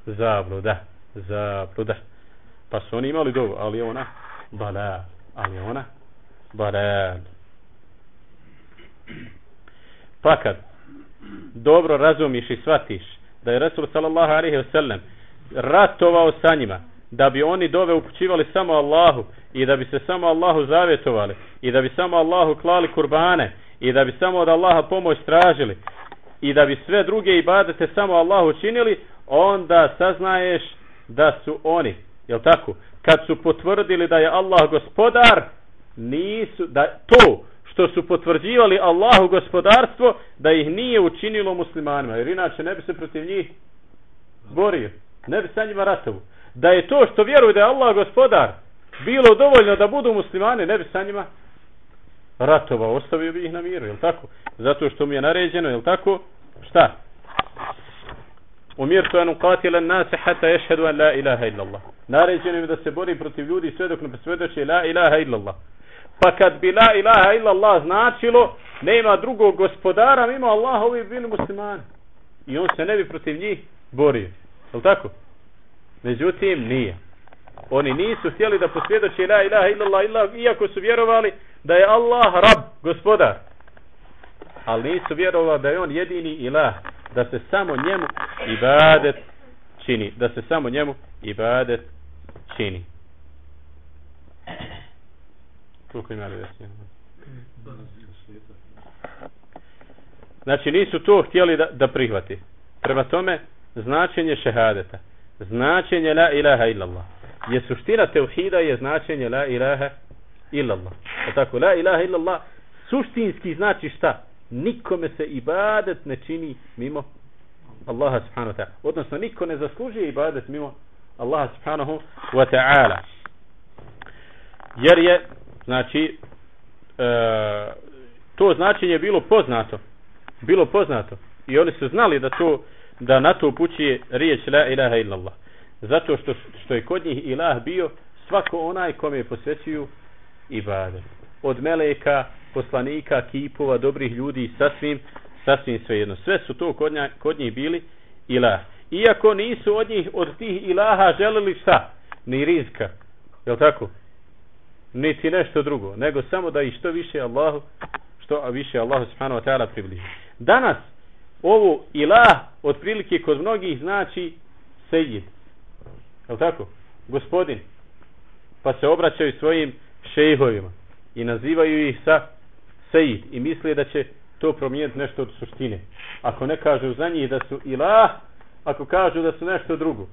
zabluda. Zabluda. Pa su oni imali dovu, ali ona dalal. Ali ona dalal. Pa kad dobro razumiš i shvatiš da je Resul sallallahu alaihi wa sallam ratovao sa njima da bi oni dove upućivali samo Allahu i da bi se samo Allahu zavjetovali i da bi samo Allahu klali kurbane i da bi samo od Allaha pomoć tražili i da bi sve druge ibadete samo Allahu činili onda saznaješ da su oni jel tako? Kad su potvrdili da je Allah gospodar nisu da to što su potvrđivali Allahu gospodarstvo da ih nije učinilo muslimanima jer inače ne bi se protiv njih borio ne bi sa njima ratovu da je to što vjeruju da je Allah gospodar bilo dovoljno da budu muslimani ne bi sa njima ratova ostavio bi ih na miru je tako? Zato što mu je naređeno je tako? Šta? Umir to anu qatila nase hata ješhedu an la ilaha illallah. Naređeno je da se bori protiv ljudi sve dok ne presvedoče la ilaha illallah. Pa kad bi la ilaha illa Allah značilo, nema drugog gospodara, mimo Allaha, ovi bili muslimani. I on se ne bi protiv njih borio. Je tako? Međutim, nije. Oni nisu htjeli da posvjedoče la ilaha illa Allah, illa, iako su vjerovali da je Allah rab, gospodar. Ali nisu vjerovali da je on jedini ilah, da se samo njemu ibadet čini, da se samo njemu ibadet čini. Koliko ima li veći? Znači nisu to htjeli da, da prihvati. Prema tome, značenje šehadeta, značenje la ilaha illallah, je suština teuhida je značenje la ilaha illallah. O tako, la ilaha illallah suštinski znači šta? Nikome se ibadet ne čini mimo Allaha subhanahu wa ta'ala. Odnosno, niko ne zaslužuje ibadet mimo Allaha subhanahu wa ta'ala. Jer je, znači, e, to značenje bilo poznato. Bilo poznato. I oni su znali da to da na to upućuje riječ la ilaha illallah. Zato što, što je kod njih ilah bio svako onaj kome posvećuju ibadet. Od meleka, poslanika, kipova, dobrih ljudi, sasvim, sasvim svejedno. Sve su to kod, nja, kod njih bili ilah. Iako nisu od njih, od tih ilaha želeli šta? Ni rizka. Je tako? Niti nešto drugo. Nego samo da i što više Allahu, što više Allahu subhanahu wa ta'ala približi. Danas, ovo ilah, otprilike kod mnogih znači sejid. Je tako? Gospodin. Pa se obraćaju svojim šejhovima i nazivaju ih sa sejid i misle da će to promijeniti nešto od suštine. Ako ne kažu za njih da su ilah, ako kažu da su nešto drugo.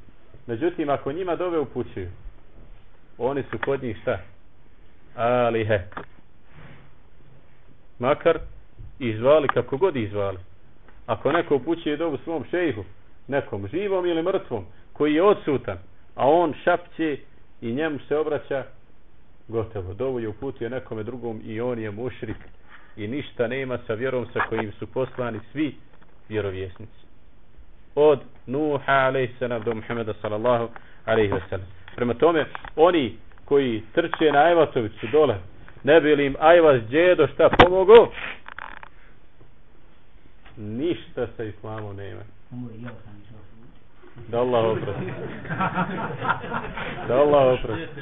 Međutim, ako njima dove upućuju, oni su kod njih šta? Alihe. Makar izvali kako god izvali. Ako neko upućuje dobu svom šejhu, nekom živom ili mrtvom, koji je odsutan, a on šapće i njemu se obraća, gotovo, dovu je uputio nekome drugom i on je mušrik i ništa nema sa vjerom sa kojim su poslani svi vjerovjesnici. Od Nuha a.s. do Muhammeda sallallahu a.s. Prema tome, oni koji trče na Ajvatovicu dole, ne bi li im Ajvas džedo šta pomogu, ništa sa islamom nema. Da Allah oprosti. Da Allah oprosti.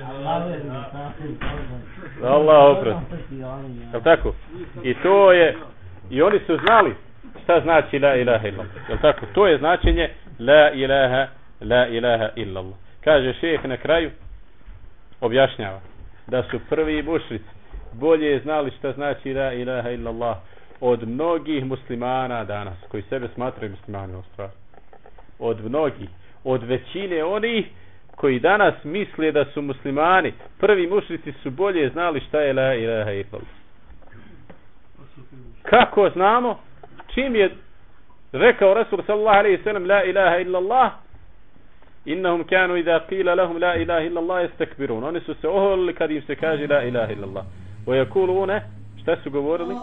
Da Allah oprosti. Je tako? I to je, i oni su znali šta znači la ilaha illallah. Je tako? To je značenje la ilaha, la ilaha illallah. Kaže šeheh na kraju, objašnjava, da su prvi mušrici bolje znali šta znači la ilaha illallah od mnogih muslimana danas, koji sebe smatraju muslimanima u stvari od mnogih, od većine onih koji danas misle da su muslimani, prvi mušrici su bolje znali šta je la ilaha illallah. Kako znamo? Čim je rekao Rasul sallallahu alaihi sallam la ilaha illallah, innahum kanu idha qila lahum la ilaha illallah yastakbirun Oni su se oholili kad im se kaže la ilaha illa Allah Wa yaquluna šta su govorili?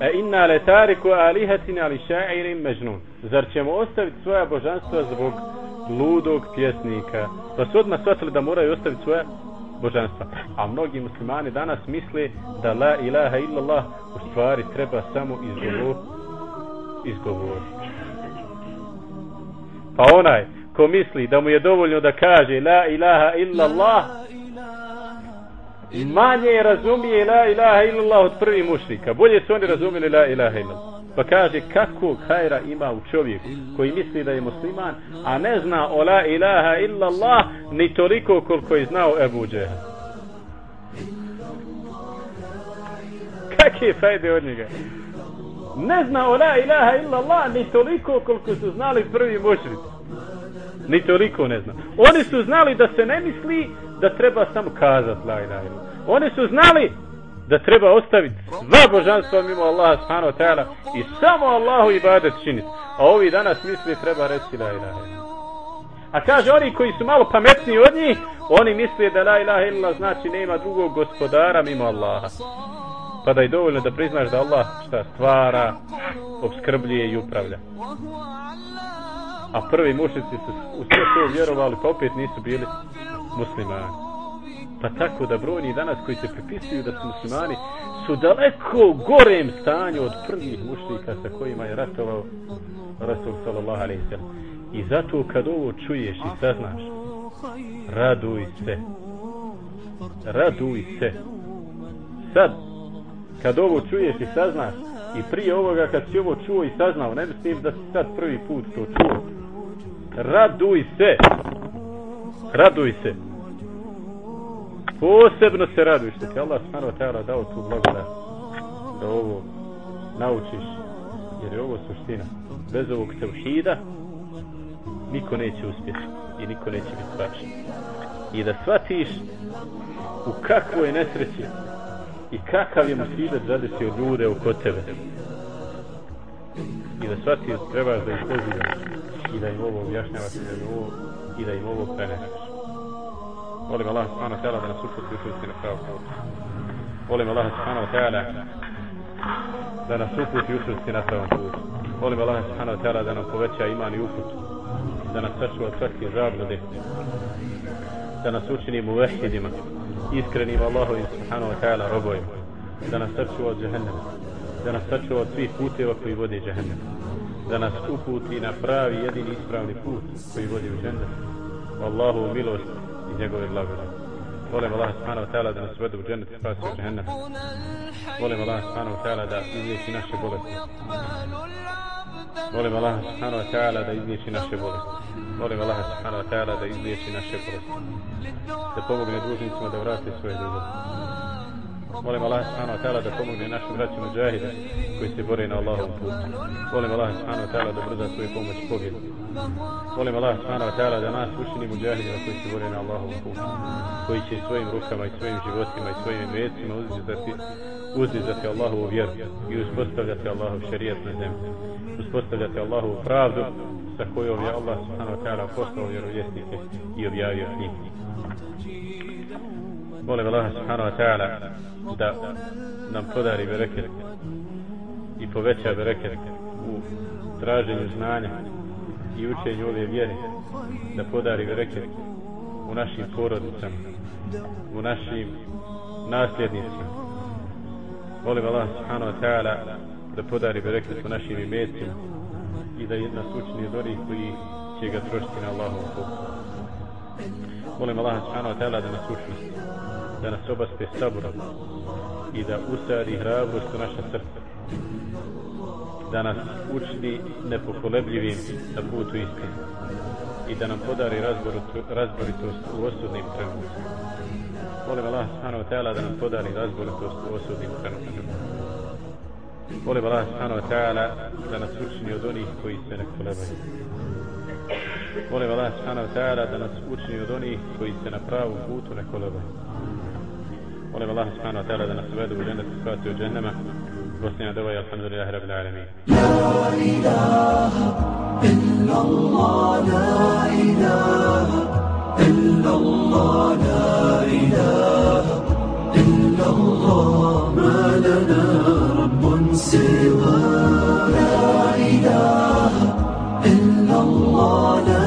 a inna la tariku alihatina li sha'irin majnun Zar ćemo ostaviti svoja božanstva zbog ludog pjesnika? Pa su odmah shvatili da moraju ostaviti svoja božanstva. A mnogi muslimani danas misle da la ilaha illallah u stvari treba samo izgovor, izgovoriti Pa onaj ko misli da mu je dovoljno da kaže la ilaha illallah manje razumije la ilaha illallah od prvi mušnika. Bolje su oni razumili la ilaha illallah. Pa kaže kakvog hajra ima u čovjeku koji misli da je musliman, a ne zna o la ilaha illallah ni toliko koliko je znao Ebu Džeha. Kakve fajde od njega? Ne zna o la ilaha illallah ni toliko koliko su znali prvi mušrici. Ni toliko ne zna. Oni su znali da se ne misli da treba samo kazati la ilaha illa. Oni su znali da treba ostaviti sva božanstva mimo Allaha subhanahu wa ta'ala i samo Allahu ibadet činiti. A ovi danas misli treba reći la ilaha illa. A kaže oni koji su malo pametniji od njih, oni misle da la ilaha illa znači nema drugog gospodara mimo Allaha. Pa da je dovoljno da priznaš da Allah šta stvara, obskrbljuje i upravlja. A prvi mušnici su u sve to vjerovali, pa opet nisu bili muslimani. Pa tako da brojni danas koji se pripisuju da su muslimani su daleko gorem stanju od prvih mušnika sa kojima je ratovao Rasul sallallahu alaihi sallam. I zato kad ovo čuješ i saznaš, raduj se. Raduj se. Sad, kad ovo čuješ i saznaš, i prije ovoga kad si ovo čuo i saznao, ne mislim da si sad prvi put to čuo, raduj se. Raduj se. Posebno se raduj što ti Allah subhanahu wa ta'ala dao tu blagodat da ovo naučiš jer je ovo suština. Bez ovog tevhida niko neće uspjeti i niko neće biti spašen i da shvatiš u kakvoj nesreći i kakav je musibet zadesio ljude oko tebe? I da shvatiš trebaš da ih pozivaš i da im ovo objašnjavaš i da im ovo, i da im ovo prenešaš volim Allah subhanahu wa ta'ala da nas uputi učesti na pravu put volim Allah subhanahu wa ta'ala da nas uputi učesti na pravom putu. Volim Allah subhanahu wa ta'ala da nam poveća iman i uput. Da nas sačuva svake zablude da nas učini muvehidima iskrenim Allahovim subhanahu wa ta'ala robojima da nas sačuva od džahennema da nas sačuva od svih puteva koji vode džahennema da nas uputi na pravi jedini ispravni put koji vodi u džennet Allahu milost i njegove blagodati Volim Allah subhanahu wa ta'ala da nas vede u džennet i spasi u džennet. Volim Allah subhanahu wa ta'ala da izliječi naše bolesti. Molim Allah subhanahu wa ta'ala da izliječi naše bolesti. Molim Allah subhanahu wa ta'ala da izliječi naše bolesti. Da pomogne dužnicima da vrate svoje dugove. Molim Allah subhanahu wa ta'ala da pomogne našim braćima džahide koji se bore na Allahovom putu. Molim Allah subhanahu wa ta'ala da brza svoju pomoć pobjedu. Molim Allah subhanahu wa ta'ala da nas učini muđahidima koji se bore na Allahovom putu. Koji će svojim rukama i svojim životima i svojim mecima uzdizati, uzdizati Allahu vjeru i uspostavljati Allahov šarijat na zemlji. Uspostavljati Allahovu pravdu sa kojom je Allah subhanahu wa ta'ala poslao vjerovjesnike i objavio knjigu. Molim Allah subhanahu wa ta'ala da nam podari bereket i poveća bereket u traženju znanja i učenju ove vjere da podari bereket u našim porodicama u našim nasljednicima molim Allah subhanahu wa ta'ala da podari bereket u našim imetima i da nas učini od onih koji će ga trošiti na Allahom putu molim Allah subhanahu wa ta'ala da nas učini da nas obaspe saburom i da usadi hrabrost u naša srca da nas učini nepokolebljivim na putu istine i da nam podari razboritost u osudnim trenutima molim Allah subhanahu wa ta'ala da nam podari razboritost u osudnim trenutima molim Allah subhanahu wa ta'ala da nas učini od onih koji se ne kolebaju. Molim Allah subhanahu wa ta'ala da nas učini od onih koji se na pravu putu ne kolebaju. Molim Allah subhanahu wa ta'ala da nas uvedu u džennet i spasi u džennema. Bosnija dova i alhamdulillahi rabbil alamin. La ilaha illa Allah La ilaha illa Allah La ilaha illa Allah Ma lana rabbun siwa La ilaha illa Allah La